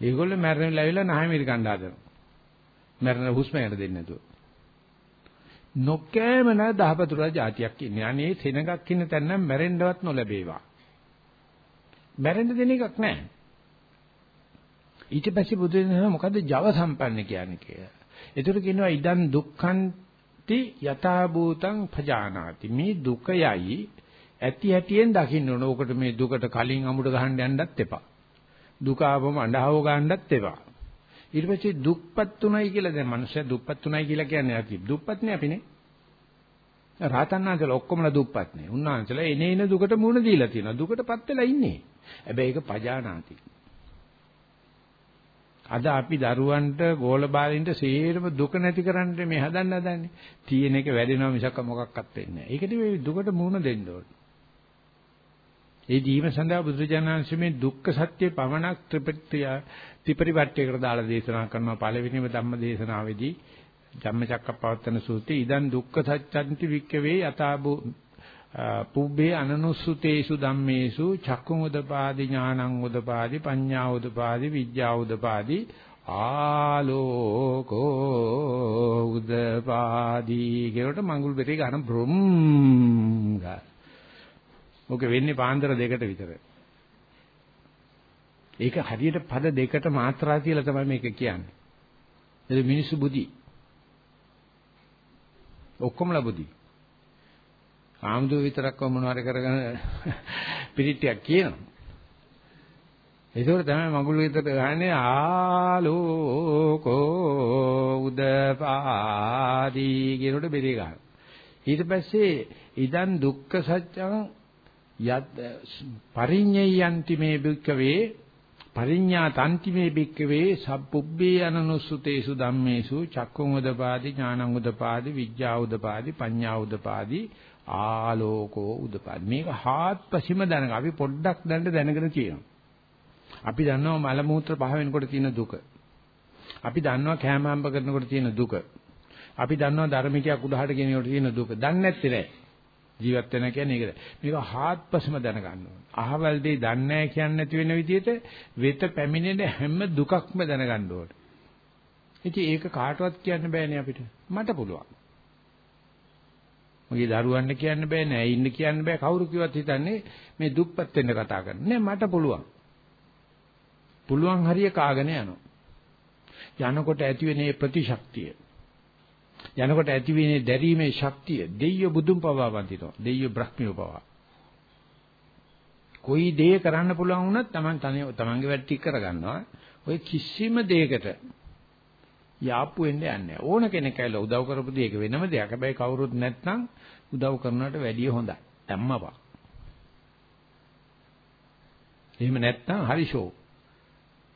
ඒගොල්ලෝ මැරෙන්න ලැබිලා නැහැ මිරි කණ්ඩ හදනවා. මැරෙන හුස්ම යන දෙන්නේ නැතුව. නොකෑම නැ දහපතුරා જાතියක් ඉන්නේ. අනේ සෙනගක් ඉන්න තැන නම් මැරෙන්නවත් නොලැබේවා. මැරෙන්න දෙන එකක් නැහැ. ඊට පස්සේ බුදු දහම මොකද්ද ජව සම්පන්න කියන්නේ කියලා. ඒතර කියනවා ඉදන් දුක්ඛන්ති යථා භූතං පජානාති. මේ දුකයයි ඇති හැටියෙන් දකින්න ඕන. ඕකට මේ දුකට කලින් අමුඩ ගහන්න යන්නත් එපා. දුක ආවම අඬහව ගන්නත් එපා. ඊට පස්සේ දුක්පත් උනායි කියලා දැන් මනුස්සය දුක්පත් උනායි කියලා කියන්නේ අපි දුක්පත් නේ අපිනේ. රාතන්නාන්සලා ඔක්කොමලා දුක්පත් නේ. උන්වහන්සේලා එනේ එන දුකට මුහුණ දීලා තියෙනවා. දුකටපත් වෙලා ඉන්නේ. හැබැයි ඒක පජානාති. අද අපි දරුවන්ට ගෝල බාලින්ට සේරම දුක නැති කරන්න මේ හදන්න හදන්නේ. තියෙන එක වැඩෙනවා මිසක් මොකක්වත් වෙන්නේ නැහැ. ඒකට මේ දුකට මුහුණ දෙන්න ඕනේ. ඒ දීම සඳහා බුදුරජාණන් මේ දුක්ඛ සත්‍ය පමණක් ත්‍රිපිටය ත්‍රිපරිවර්තයකට දාලා දේශනා කරනවා පළවෙනිම ධම්ම දේශනාවේදී ධම්මචක්කප්පවත්තන සූත්‍රයේ ඉදන් දුක්ඛ සත්‍යන්ති වික්කවේ යතාබු පුබ්බේ අනනුස්සුතේසු ධම්මේසු චක්කුං උදපාදි ඥානං උදපාදි පඤ්ඤා උදපාදි විද්‍යා උදපාදි ආලෝකෝ උදපාදි කියනකොට මඟුල් බෙරේ ගන්න බ්‍රොම් ගා ඕක වෙන්නේ පාන්දර දෙකට විතර. ඒක හරියට පද දෙකට මාත්‍රා කියලා තමයි මේක කියන්නේ. ඒක මිනිස්සු බුද්ධි. ඔක්කොමලා බුද්ධි. ආම්දෝ විතරක් මොනවාරි කරගෙන පිරිටියක් කියනවා. ඒකෝර තමයි මඟුල් විතර ගහන්නේ ආලෝකෝ උදපාදී කියනකොට බෙරේ ගන්න. ඊට පස්සේ ඉදන් දුක්ඛ සත්‍යං යත් පරිඤ්ඤයන්ති මේ බික්කවේ පරිඤ්ඤා තන්ති මේ බික්කවේ සබ්බුබ්බේ අනනුසුතේසු ධම්මේසු චක්කුං උදපාදි ඥානං උදපාදි විඥා උදපාදි පඤ්ඤා උදපාදි ආලෝකෝ උදපාදි මේක හාත්පසීම දැනග අපි පොඩ්ඩක් දැන්න දැනගෙන තියෙනවා අපි දන්නවා මල මූත්‍ර පහ වෙනකොට තියෙන දුක අපි දන්නවා කෑම හම්බ කරනකොට තියෙන දුක අපි දන්නවා ධර්මිකයක් උඩහට ගෙනියනකොට තියෙන දුක දන්නේ නැත්තේ නෑ ජීවත් වෙන කියන්නේ ඒකද. මේක හාත්පසම දැනගන්න ඕන. අහවල් දෙය දන්නේ නැහැ කියන්නේ නැති වෙන විදිහට වෙත පැමිණෙන හැම දුකක්ම දැනගන්න ඕන. ඉතින් ඒක කාටවත් කියන්න බෑනේ අපිට. මට පුළුවන්. මගේ දරුවන්ට කියන්න බෑ නෑ ඉන්න කියන්න බෑ කවුරු කිව්වත් හිතන්නේ මේ දුප්පත් වෙන්න කතා කරන. නෑ මට පුළුවන්. පුළුවන් හරිය කාගෙන යනවා. යනකොට ඇති වෙන ප්‍රතිශක්තිය යනකොට ඇති වෙන්නේ දැරීමේ ශක්තිය දෙයිය බුදුන් පවා වඳිනවා. දෙයිය බ්‍රහ්මිය පවා. කොයි දේ කරන්න පුළුවන් වුණත් Taman තනිය Tamanගේ වැඩ ටික කරගන්නවා. ඔය කිසිම දෙයකට යාප්පු වෙන්න යන්නේ ඕන කෙනෙක් ඇවිල්ලා උදව් කරපු දෙයක වෙනම දෙයක්. හැබැයි කවුරුත් නැත්නම් උදව් කරනවට වැඩිය හොඳයි. ධම්මපා. එහෙම නැත්නම් හරි ෂෝ.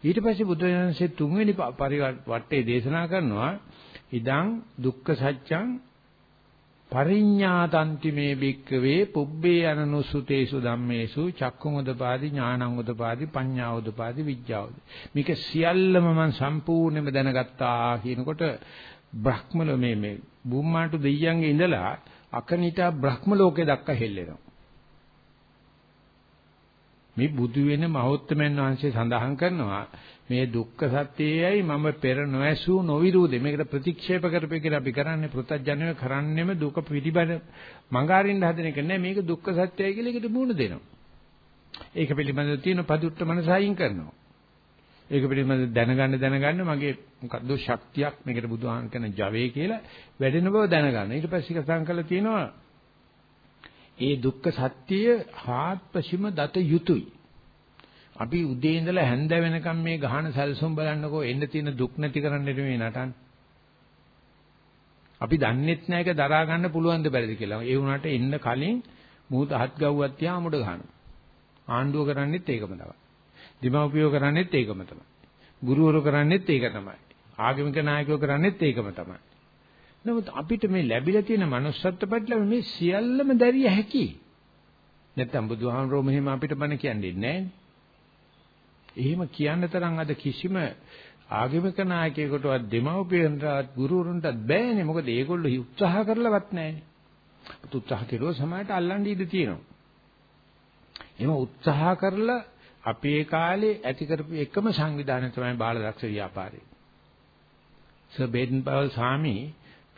ඊට පස්සේ බුදුරජාණන්සේ තුන්වෙනි පරිවර්තේ දේශනා කරනවා ඉදං දුක්ඛ සත්‍යං පරිඤ්ඤාතන්ති මේ භික්කවේ පුබ්බේ අනනුසුතේසු ධම්මේසු චක්කුමුදපාදි ඥානංගුදපාදි පඤ්ඤාවුදපාදි විඥාවුද මේක සියල්ලම මම සම්පූර්ණයෙන්ම දැනගත්තා කියනකොට බ්‍රහ්මල මේ මේ බුම්මාටු දෙයියන්ගේ ඉඳලා අකනිතා බ්‍රහ්ම ලෝකේ දක්වා හෙල්ලෙනවා. මේ බුදු වෙන මහෞත්මයන් වහන්සේ සඳහන් කරනවා මේ දුක්ඛ සත්‍යයයි මම පෙර නොඇසූ නොවිරුදේ මේකට ප්‍රතික්ෂේප කරපේ කියලා අපි කරන්නේ පෘථජ්ජනය කරන්නෙම දුක පිළිබඳ මඟහරින්න හදන එක නෑ මේක දුක්ඛ සත්‍යයි කියලා ඒකට මුණ දෙනවා. ඒක පිළිබඳව තියෙන පදුට්ට මනසයින් කරනවා. ඒක පිළිබඳව දැනගන්න දැනගන්න මගේ මොකද්ද ශක්තියක් මේකට බුදුහාම කියන ජවයේ කියලා වැඩෙන බව දැනගන්න. ඊට පස්සේ කතා කරලා තියෙනවා ඒ දුක්ඛ සත්‍යය හාත්පසීම දත යුතුයි. අපි උදේ ඉඳලා හැන්ද වෙනකම් මේ ගහන සැලසුම් බලන්නකෝ එන්න තියෙන දුක් නැති කරන්න නෙමෙයි නටන්නේ. අපි දන්නෙත් නැහැ ඒක දරා ගන්න පුළුවන්ද බැරිද කියලා. ඒ වුණාට එන්න කලින් මූත හත් ගව්වක් තියා අමුඩ ගහනවා. ආණ්ඩුව කරන්නේත් ඒකම තමයි. දීමෝපියෝ කරන්නේත් ඒකම තමයි. ගුරුවරු කරන්නේත් ඒක තමයි. ආගමික නායකයෝ කරන්නේත් ඒකම තමයි. නමුත් අපිට මේ ලැබිලා තියෙන manussත්ත්ව පැටලම මේ සියල්ලම දැරිය හැකි. නැත්තම් බුදුහාමරෝ මෙහෙම අපිට බණ කියන්නේ නැහැ. එහෙම කියන්න තරම් අද කිසිම ආගමික නායකයෙකුටවත් දෙමව්පියන්ටවත් ගුරුවරුන්ටවත් බෑනේ. මොකද ඒගොල්ලෝ උත්සාහ කරලවත් නැහැනේ. උත්සාහ කෙරුවා සමාජයට අල්ලන්න ඉඩ තියෙනවා. එහෙම උත්සාහ කරලා අපේ කාලේ ඇති කරපු එකම සංවිධානය තමයි බාලදක්ෂ ව්‍යාපාරය. සර් බේඩන් පවල් සාමි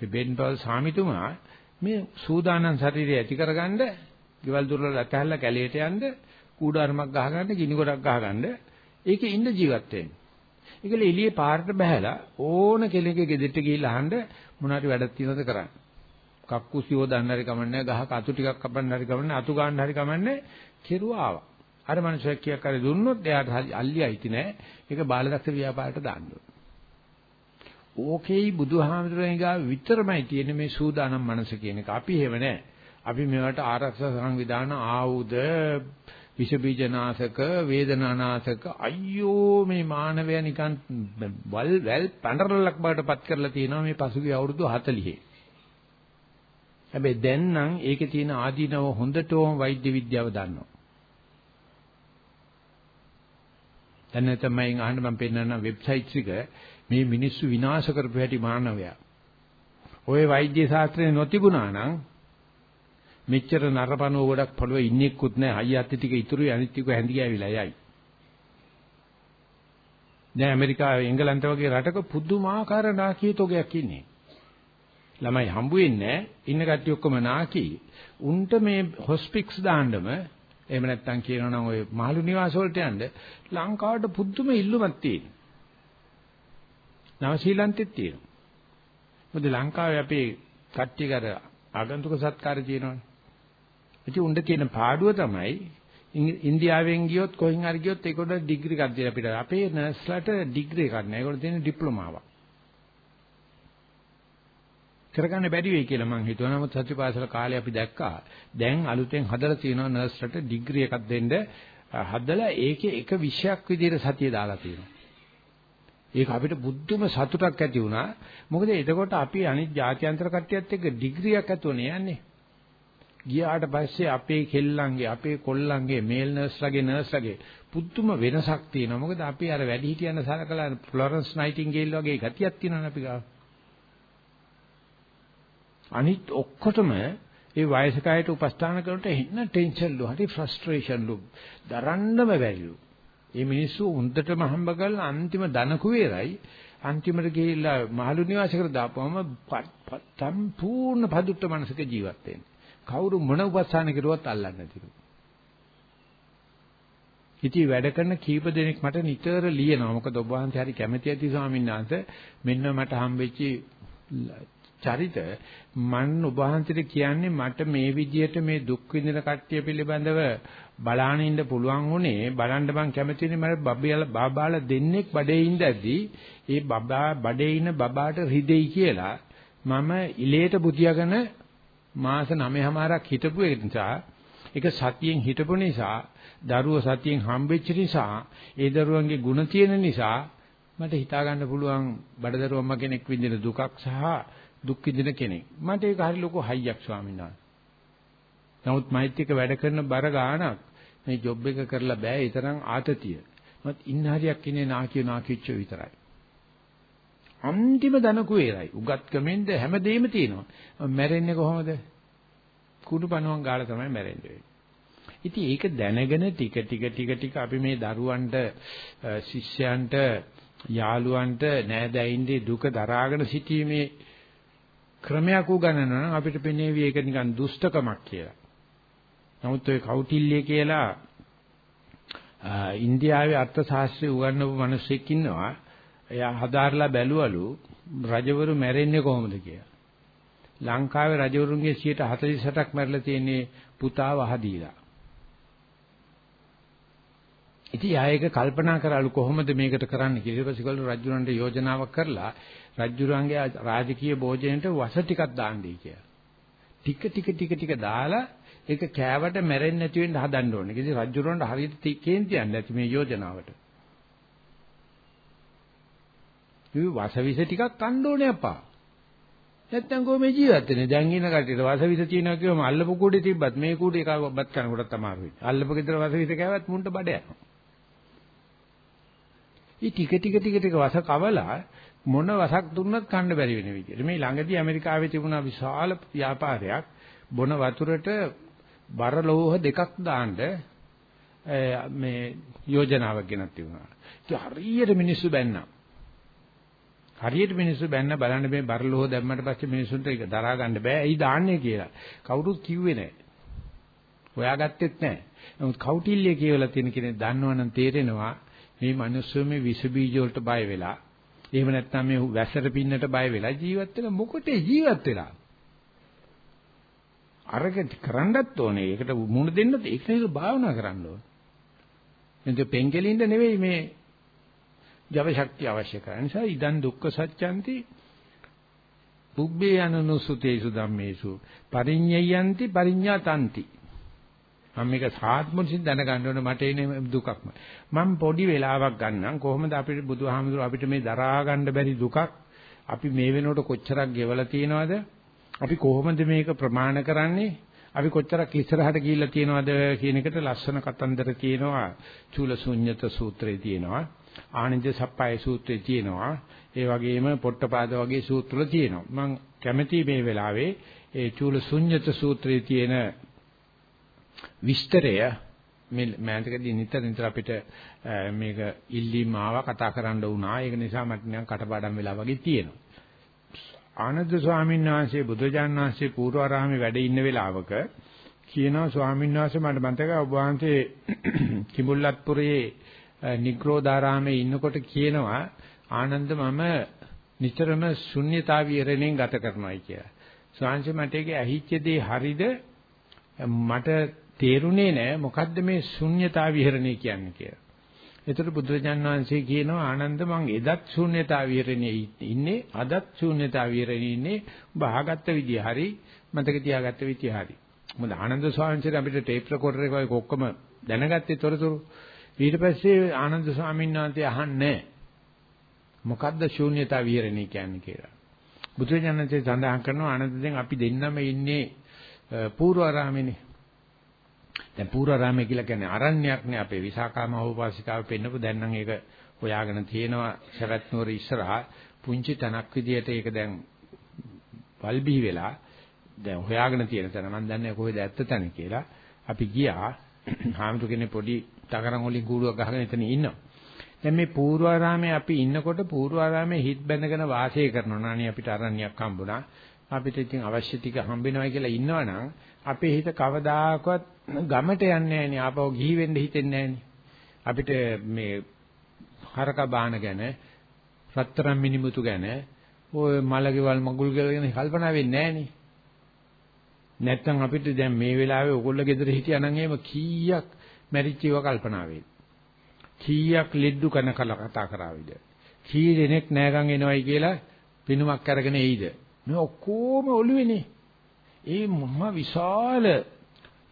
බේඩන් පවල් සාමිතුමා මේ සූදානම් ශරීරය ඇති කරගන්න, ගෙවල් දොරවල් අතහැරලා කැලේට යන්න, කූඩාරමක් ගහගන්න, ගිනි ගොඩක් ගහගන්න ඒකේ ඉන්න ජීවත් වෙන්නේ. ඒකල එළියේ පාරට බහැලා ඕන කෙනෙක්ගේ ගෙදරට ගිහිල්ලා අහන්න මොනාරි වැඩක් තියෙනවද කරන්න. කක්කුසියෝ දන්න හරි කමන්නේ ගහක අතු ටිකක් කපන්න හරි කමන්නේ අතු ගන්න හරි කමන්නේ කෙරුවා ආවා. අර මනුස්සයෙක් කියක් හරි දුන්නොත් එයාට අල්ලියයිති නෑ. ඒක බාලදක්ෂ ව්‍යාපාරයට දාන්න ඕකේයි බුදුහාමුදුරනේ ගාව විතරමයි තියෙන්නේ මේ සූදානම් මනස කියන එක. අපි එහෙම නෑ. අපි මේවට ආරක්ෂා සංවිධාන ආයුධ විෂ බීජනාශක වේදනානාශක අයියෝ මේ මානවය නිකන් වල් වැල් පඬරලක් බවට පත් කරලා තියෙනවා මේ පසුගිය අවුරුදු 40. හැබැයි දැන් නම් ඒකේ තියෙන ආදීනව හොඳටම වෛද්‍ය විද්‍යාව දන්නවා. දැන් තමයි අහන්න මම පෙන්නන වෙබ්සයිට්ස් එක මේ මිනිස්සු විනාශ කරපු හැටි මානවයා. ওই වෛද්‍ය ශාස්ත්‍රයේ නොතිබුණා නම් මෙච්චර නරපණුව ගොඩක් පොළවේ ඉන්නේකුත් නැහැ. හයියත් ටික ඉතුරුයි අනිත් ටික හැඳි ගෑවිලා යයි. දැන් ඇමරිකාව එංගලන්ත වගේ රටක පුදුමාකාර නාකී තොගයක් ඉන්නේ. ළමයි හම්බු වෙන්නේ ඉන්න කට්ටිය ඔක්කොම නාකි. උන්ට මේ හොස්පික්ස් දාන්නම එහෙම නැත්නම් කියනවා නම් ඔය මහලු නිවාස වලට යන්න ලංකාවට පුදුම ඉල්ලුමක් තියෙනවා. නව ශ්‍රී ලංකෙත් තියෙනවා. මොකද ලංකාවේ අපේ කට්ටිය කර ආගන්තුක සත්කාර තියෙනවානේ. ඉතින් උණ්ඩ තියෙන පාඩුව තමයි ඉන්දියාවෙන් ගියොත් කොහෙන් හරි ගියොත් ඒකට ඩිග්‍රී එකක් දෙලා අපිට අපේ නර්ස්ලාට ඩිග්‍රී එකක් නෑ. ඒගොල්ලෝ තියෙන ඩිප්ලෝමාවක්. කරගන්න බැරි වෙයි කියලා මං හිතුවා. නමුත් සත්‍යපාසල කාලේ අපි දැක්කා. දැන් අලුතෙන් හදලා තියෙනවා නර්ස්ලාට ඩිග්‍රී එකක් දෙන්න හදලා ඒකේ එක විෂයක් විදිහට සතිය දාලා තියෙනවා. ඒක අපිට බුද්ධම සතුටක් ඇති වුණා. මොකද එතකොට අපි අනිත් ජාත්‍යන්තර කට්ටියත් එක්ක ඩිග්‍රියක් ඇතුවනේ යන්නේ. ගියාට පස්සේ අපේ කෙල්ලන්ගේ අපේ කොල්ලන්ගේ මේල් නර්ස්ලාගේ නර්ස්ලාගේ පුදුම වෙනසක් තියෙනවා. මොකද අපි අර වැඩි හිටියන සලකලා ෆ්ලොරන්ස් නයිටින්ගේල් වගේ ගතියක් තියෙනවනේ අපි ගාව. අනිත් ඔක්කොටම ඒ වයසක අයට උපස්ථාන කරනට එන්න ටෙන්ෂන් ලු, හරි ෆ්‍රස්ට්‍රේෂන් ලු, දරන්නම බැරිලු. මේ මිනිස්සු හොඳටම හම්බ කරලා අන්තිම ධන කුවේරයි අන්තිමට ගිහිල්ලා මහලු නිවාසයකට දාපුවම සම්පූර්ණ පදුට්ට මනසක ජීවත් වෙන්නේ. කවුරු මොන උපස්ථාන කරුවත් අල්ලන්නේ නැතිලු. ඉතින් වැඩ කරන කීප දෙනෙක් මට නිතර ලියනවා. මොකද ඔබ වහන්සේ හරි කැමැති ඇති ස්වාමීන් වහන්සේ මෙන්න මට හම්බෙච්ච චරිත මන් ඔබ වහන්සේට කියන්නේ මට මේ විදියට මේ දුක් විඳින කට්ටිය පිළිබඳව බලාන ඉන්න පුළුවන් උනේ බලන්න මං කැමතිනේ මට බබ්බියලා බබාලා දෙන්නෙක් බඩේ ඉඳද්දි ඒ බබා බඩේ ඉන්න බබාට රිදෙයි කියලා මම ඉලේට බුදියාගෙන මාස 9මාරක් හිටපු නිසා ඒක සතියෙන් හිටපු නිසා දරුව සතියෙන් හම්බෙච්ච නිසා ඒ දරුවන්ගේ ಗುಣ තියෙන නිසා මට හිතා ගන්න පුළුවන් බඩදරුවම්ම කෙනෙක් විඳින දුකක් සහ දුක් විඳින කෙනෙක්. මට ඒක හරි ලොකු හයියක් ස්වාමීන් වහන්සේ. නමුත් මෛත්‍රික වැඩ කරන බර ගාණක් මේ ජොබ් එක කරලා බෑ ඒ තරම් ආතතිය. මත් ඉන්න හරියක් ඉන්නේ නාකිය නාකිච්ච විතරයි. අන්තිම දන කුවේරයි. උගත්කමෙන්ද හැමදේම තියෙනවා. මැරෙන්නේ කොහොමද? කුඩු පණුවන් ගාලා තමයි මැරෙන්නේ. ඉතින් ඒක දැනගෙන ටික ටික ටික ටික අපි මේ දරුවන්ට ශිෂ්‍යයන්ට යාළුවන්ට නෑදෑයින්ගේ දුක දරාගෙන සිටීමේ ක්‍රමයක් උගන්වනවා නම් අපිට පෙනේවි ඒක නිකන් දුෂ්ටකමක් කියලා. නමුත් ඔය කෞටිල්‍ය කියලා ඉන්දියාවේ අර්ථශාස්ත්‍රය උගන්වපු මිනිස්සෙක් ඉන්නවා. එයා හදාarලා බැලුවලු රජවරු මැරෙන්නේ කොහොමද කියලා. ලංකාවේ රජවරුන්ගේ 148ක් මැරලා තියෙන්නේ පුතා වහදීලා. ඉතින් ආයෙක කල්පනා කරලු කොහොමද මේකට කරන්න කියලා. ඊට පස්සේ කළු රජුරන්ට යෝජනාවක් කරලා රජුරන්ගේ රාජකීය භෝජනෙට වස ටිකක් දාන්නයි කියලා. ටික ටික ටික ටික දාලා ඒක කෑවට මැරෙන්නේ නැති වෙන්න හදන්න ඕනේ. ඉතින් රජුරන්ට හරියට කේන්ති යන්නේ නැති මේ යෝජනාවට. මේ වසවිස ටිකක් කන්න ඕනේ අපා. නැත්තම් කොහොම ජීවත් වෙන්නේ? දැන් ඉන්න කට්ටියට වසවිස තියෙනවා කියවම අල්ලපු කුඩේ තිබ්බත් මේ කුඩේ එකවත් කනකොටත් අමාරු වෙන්නේ. අල්ලපු ගෙදර වසවිස කෑවත් මුන්ට බඩ යනවා. ඊ ටික ටික ටික ටික වස කවලා මොන වසක් දුන්නත් කන්න බැරි වෙන විදිහට. මේ ළඟදී ඇමරිකාවේ තිබුණා විශාල ව්‍යාපාරයක් බොන වතුරට බර ලෝහ දෙකක් දාන්න මේ යෝජනාවක් ගෙනත් තිබුණා. ඒක හරියට මිනිස්සු බැන්නා. හරියට මිනිස්සු බැන්න බලන්න මේ බර ලෝහ දැම්මට පස්සේ මිනිසුන්ට ඒක දරා ගන්න බෑ. ඇයි දාන්නේ කියලා. කවුරුත් කිව්වේ නැහැ. හොයාගත්තෙත් නැහැ. නමුත් කෞටිල්‍ය කියලා තියෙන කෙනෙක් දන්නවනම් තේරෙනවා මේ මිනිස්සු මේ විස බීජ වලට බය වෙලා එහෙම නැත්නම් මේ වැසට පින්නට බය වෙලා ජීවත් වෙන මොකටද ජීවත් වෙලා අරක කරන්නත් ඕනේ. ඒකට මුණ දෙන්නත් ඒක නේද භාවනා කරන්න ඕනේ. එතකොට පෙන්කෙලින්ද නෙවෙයි මේ ජව ශක්තිය අවශ්‍ය කරන නිසා ඉදන් දුක්ඛ සත්‍යන්ති පුබ්බේ අනනුසුතේසු ධම්මේසු පරිඤ්ඤයන්ති පරිඤ්ඤාතಂತಿ මම මේක සාත්මුසින් දැනගන්න ඕනේ මට එන්නේ දුකක්ම. මම පොඩි වෙලාවක් ගන්නම්. කොහොමද අපිට බුදුහාමුදුරුවෝ අපිට මේ දරා ගන්න බැරි දුකක්? අපි මේ වෙනකොට කොච්චරක් ගෙවලා තියෙනවද? අපි කොහොමද මේක ප්‍රමාණ කරන්නේ? අපි කොච්චරක් ඉස්සරහට ගිහිල්ලා තියෙනවද කියන එකට ලස්සන කතන්දර කියනවා. චූලශුඤ්ඤත සූත්‍රයේ තියෙනවා. ආනන්ද සප්පයි සූත්‍රයේ තියෙනවා. ඒ වගේම පොට්ටපාද වගේ සූත්‍රවල තියෙනවා. මම කැමැති මේ වෙලාවේ ඒ චූලශුඤ්ඤත සූත්‍රයේ තියෙන විස්තරය මේ මෑතකදී නිතර නිතර අපිට මේක ඉල්ලීම් ආවා කතා කරන්න වුණා. ඒක නිසා මට නිකන් කටපාඩම් වෙලා වගේ තියෙනවා. ආනන්ද ස්වාමීන් වහන්සේ බුදුජාණන් වහන්සේ පූර්වාරාමේ වැඩ ඉන්න වෙලාවක කියනවා ස්වාමීන් වහන්සේ මට මතකයි ඔබ වහන්සේ කිඹුල්ලත්පුරයේ නිග්‍රෝධාරාමේ ඉන්නකොට කියනවා ආනන්ද මම නිතරම ශුන්්‍යතා විහරණයෙන් ගත කරනවායි කියලා. ස්වාමීන් මට ඒක ඇහිච්ච දේ හරිද මට තේරුනේ නෑ මොකද්ද මේ ශුන්්‍යතා විහරණය කියන්නේ කියලා. ඒතර බුදුරජාන් වහන්සේ කියනවා ආනන්ද මං එදත් ශුන්්‍යතා විහරණයේ ඉන්නේ අදත් ශුන්්‍යතා විහරණයේ ඉන්නේ ඔබ අහගත්ත විදිය හරි මතක තියාගත්ත විදිය හරි. මොකද ආනන්ද ස්වාමීන් වහන්සේ අපිට ටේප් රෙකෝඩර් එක ඔක්කොම දැනගත්තේ තොරතුරු. ඊට පස්සේ ආනන්ද ස්වාමීන් වහන්සේ අහන්නේ මොකද්ද ශූන්‍යතා විහරණය කියන්නේ කියලා. බුදුරජාණන්සේ සඳහන් කරනවා ආනන්ද දැන් අපි දෙන්නම ඉන්නේ පූර්වාරාමේනේ. දැන් පූර්වාරාමයේ කියලා කියන්නේ අරණ්‍යයක් නේ අපේ විසාකාම හෝපාසිකාව පෙන්නපු. දැන් නම් ඒක හොයාගෙන තියෙනවා සරත් නුවර ඉස්සරහා. පුංචි තනක් විදියට ඒක දැන් වල්බී වෙලා දැන් හොයාගෙන තියෙන තැන. මම දන්නේ කොහෙද ඇත්ත තැන කියලා. අපි ගියා. හාමුදුර කෙනෙක් පොඩි තකරන් වලින් කූඩුවක් ගහගෙන එතන ඉන්නවා. දැන් මේ පූර්වාරාමයේ අපි ඉන්නකොට පූර්වාරාමයේ හිට බැඳගෙන වාසය කරනවා. නානි අපිට අරණ්‍යයක් හම්බුණා. අපිට ඉතින් අවශ්‍ය ටික හම්බෙනවා කියලා ඉන්නවනම් අපේ හිත කවදාකවත් ගමට යන්නේ නැහැ නේ ආපහු ගිහි වෙන්න හිතෙන්නේ නැහැ අපිට මේ හරක බාන ගැන රත්තරන් මිනිමුතු ගැන ඔය මලකෙවල් මගුල් ගැන කල්පනා වෙන්නේ නැහැ නැත්තම් අපිට දැන් මේ වෙලාවේ ඕගොල්ලෝ ගෙදර හිටියා නම් එහෙම කීයක් මැරිච්ච ඒවා කල්පනා වෙයි. කීයක් ලෙඩ්ඩු කන කල කතා කරාවිද? කී දෙනෙක් නෑගන් එනවයි කියලා පිනුමක් අරගෙන එයිද? මේ ඔක්කොම ඔළුවේනේ. ඒ මහ විශාල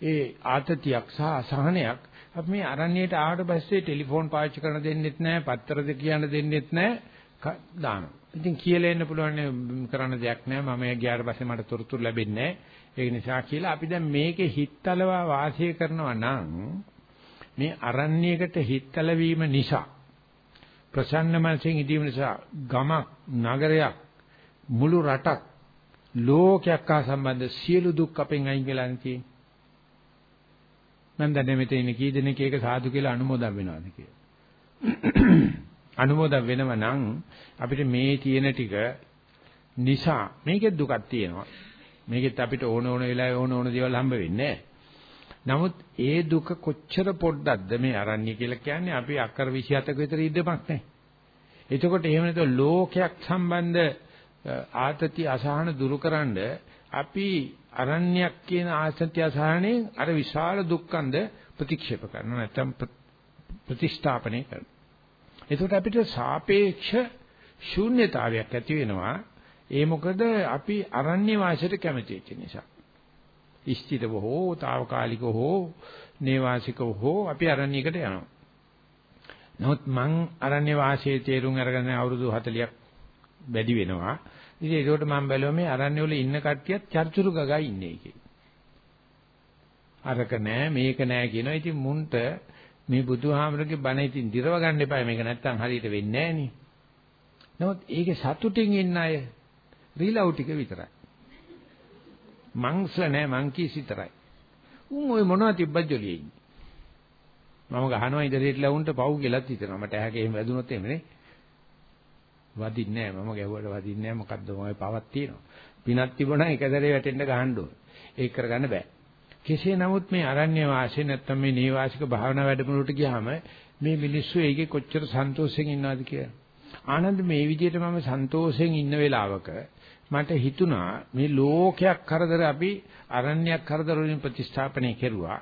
ඒ ආතතියක් සහ අසහනයක් අපි මේ අරණියට ආවට පස්සේ ටෙලිෆෝන් පාවිච්චි කරන දෙන්නෙත් නැහැ, පත්තරද කියන්න දෙන්නෙත් නැහැ දානවා. ඉතින් කියලා එන්න පුළුවන් කරන්න දෙයක් නැහැ. මම ගියාට පස්සේ මට තොරතුරු ලැබෙන්නේ නැහැ. ඒ නිසා කියලා අපි දැන් මේකේ හිතලව වාසය කරනවා නම් මේ අරණ්‍යයකට හිතල වීම නිසා ප්‍රසන්න මනසෙන් ඉදීම නිසා ගමක් නගරයක් මුළු රටක් ලෝකයක් හා සම්බන්ධ සියලු දුක් අපෙන් අයින් වෙලා තියෙන්නේ. මම දැන් මෙතන ඉන්නේ කී දෙනෙක් ඒක සාදු කියලා අනුමෝදන් වෙනවද කියලා. අනුමෝදන් වෙනව නම් අපිට මේ තියෙන ටික නිසා මේකෙත් දුකක් තියෙනවා. මේකෙත් අපිට ඕන ඕන වෙලාවෙ ඕන ඕන දේවල් හම්බ වෙන්නේ නමුත් ඒ දුක කොච්චර පොඩ්ඩක්ද මේ අරණ්‍ය කියලා කියන්නේ අපි අක්කර 27ක විතර ඉද්දමක් නැහැ. එතකොට එහෙම නැත්නම් ලෝකයක් සම්බන්ධ ආතති අසහන දුරුකරනද අපි අරණ්‍යයක් කියන ආතති අසහනේ අර විශාල දුක්ඛන්ද ප්‍රතික්ෂේප කරනවා නැත්නම් ප්‍රතිස්ථාපනය කරනවා. එතකොට අපිට සාපේක්ෂ ශූන්‍යතාවයක් ඇති වෙනවා. ඒ මොකද අපි අරණ්‍ය වාසයට කැමති වෙච්ච නිසා. ඉෂ්ටිතව හෝ తాවකාලිකව හෝ නේවාසිකව හෝ අපි අරණ්‍යයකට යනවා. නමුත් මං අරණ්‍ය වාසයේ තේරුම් අරගෙන අවුරුදු 40ක් වැඩි වෙනවා. ඉතින් ඒකට මම බැලුවා මේ අරණ්‍ය වල ඉන්න කට්ටියත් චර්චුරු ගගා ඉන්නේ ඒකේ. අරක නෑ මේක නෑ කියනවා. ඉතින් මුන්ට මේ බුදුහාමරගේ බණ ඉතින් දිරව ගන්න එපා මේක නැත්තම් හරියට වෙන්නේ නෑනේ. නමුත් ඒකේ සතුටින් ඉන්න අය රීලව් ටික විතරයි. මංස නෑ මංකීස් විතරයි. උන් ওই මොනවද තිබ්බත් ජොලියේ ඉන්නේ. මම ගහනවා ඉදිරියට ලවුන්ට පව් කියලාත් හිතනවා. මට ඇහැක එහෙම වැදුනොත් එමනේ. වදින්නේ නෑ මම ගැහුවට වදින්නේ නෑ මොකද්ද මගේ පවක් තියෙනවා. පිනක් තිබුණා එක දරේ වැටෙන්න ගහන්න ඕන. ඒක කරගන්න බෑ. කෙසේ නමුත් මේ අරණ්‍ය වාසය නැත්තම් මේ නීවාසික භාවනා වැඩමුළුවට ගියාම මේ මිනිස්සු ඒකේ කොච්චර සන්තෝෂයෙන් ඉන්නවද කියලා. ආනන්ද මේ විදිහට මම සන්තෝෂයෙන් ඉන්න වෙලාවක මට හිතුණා මේ ලෝකයක් කරදර අපි අරණ්‍යයක් කරදර වලින් ප්‍රතිස්ථාපනය කෙරුවා.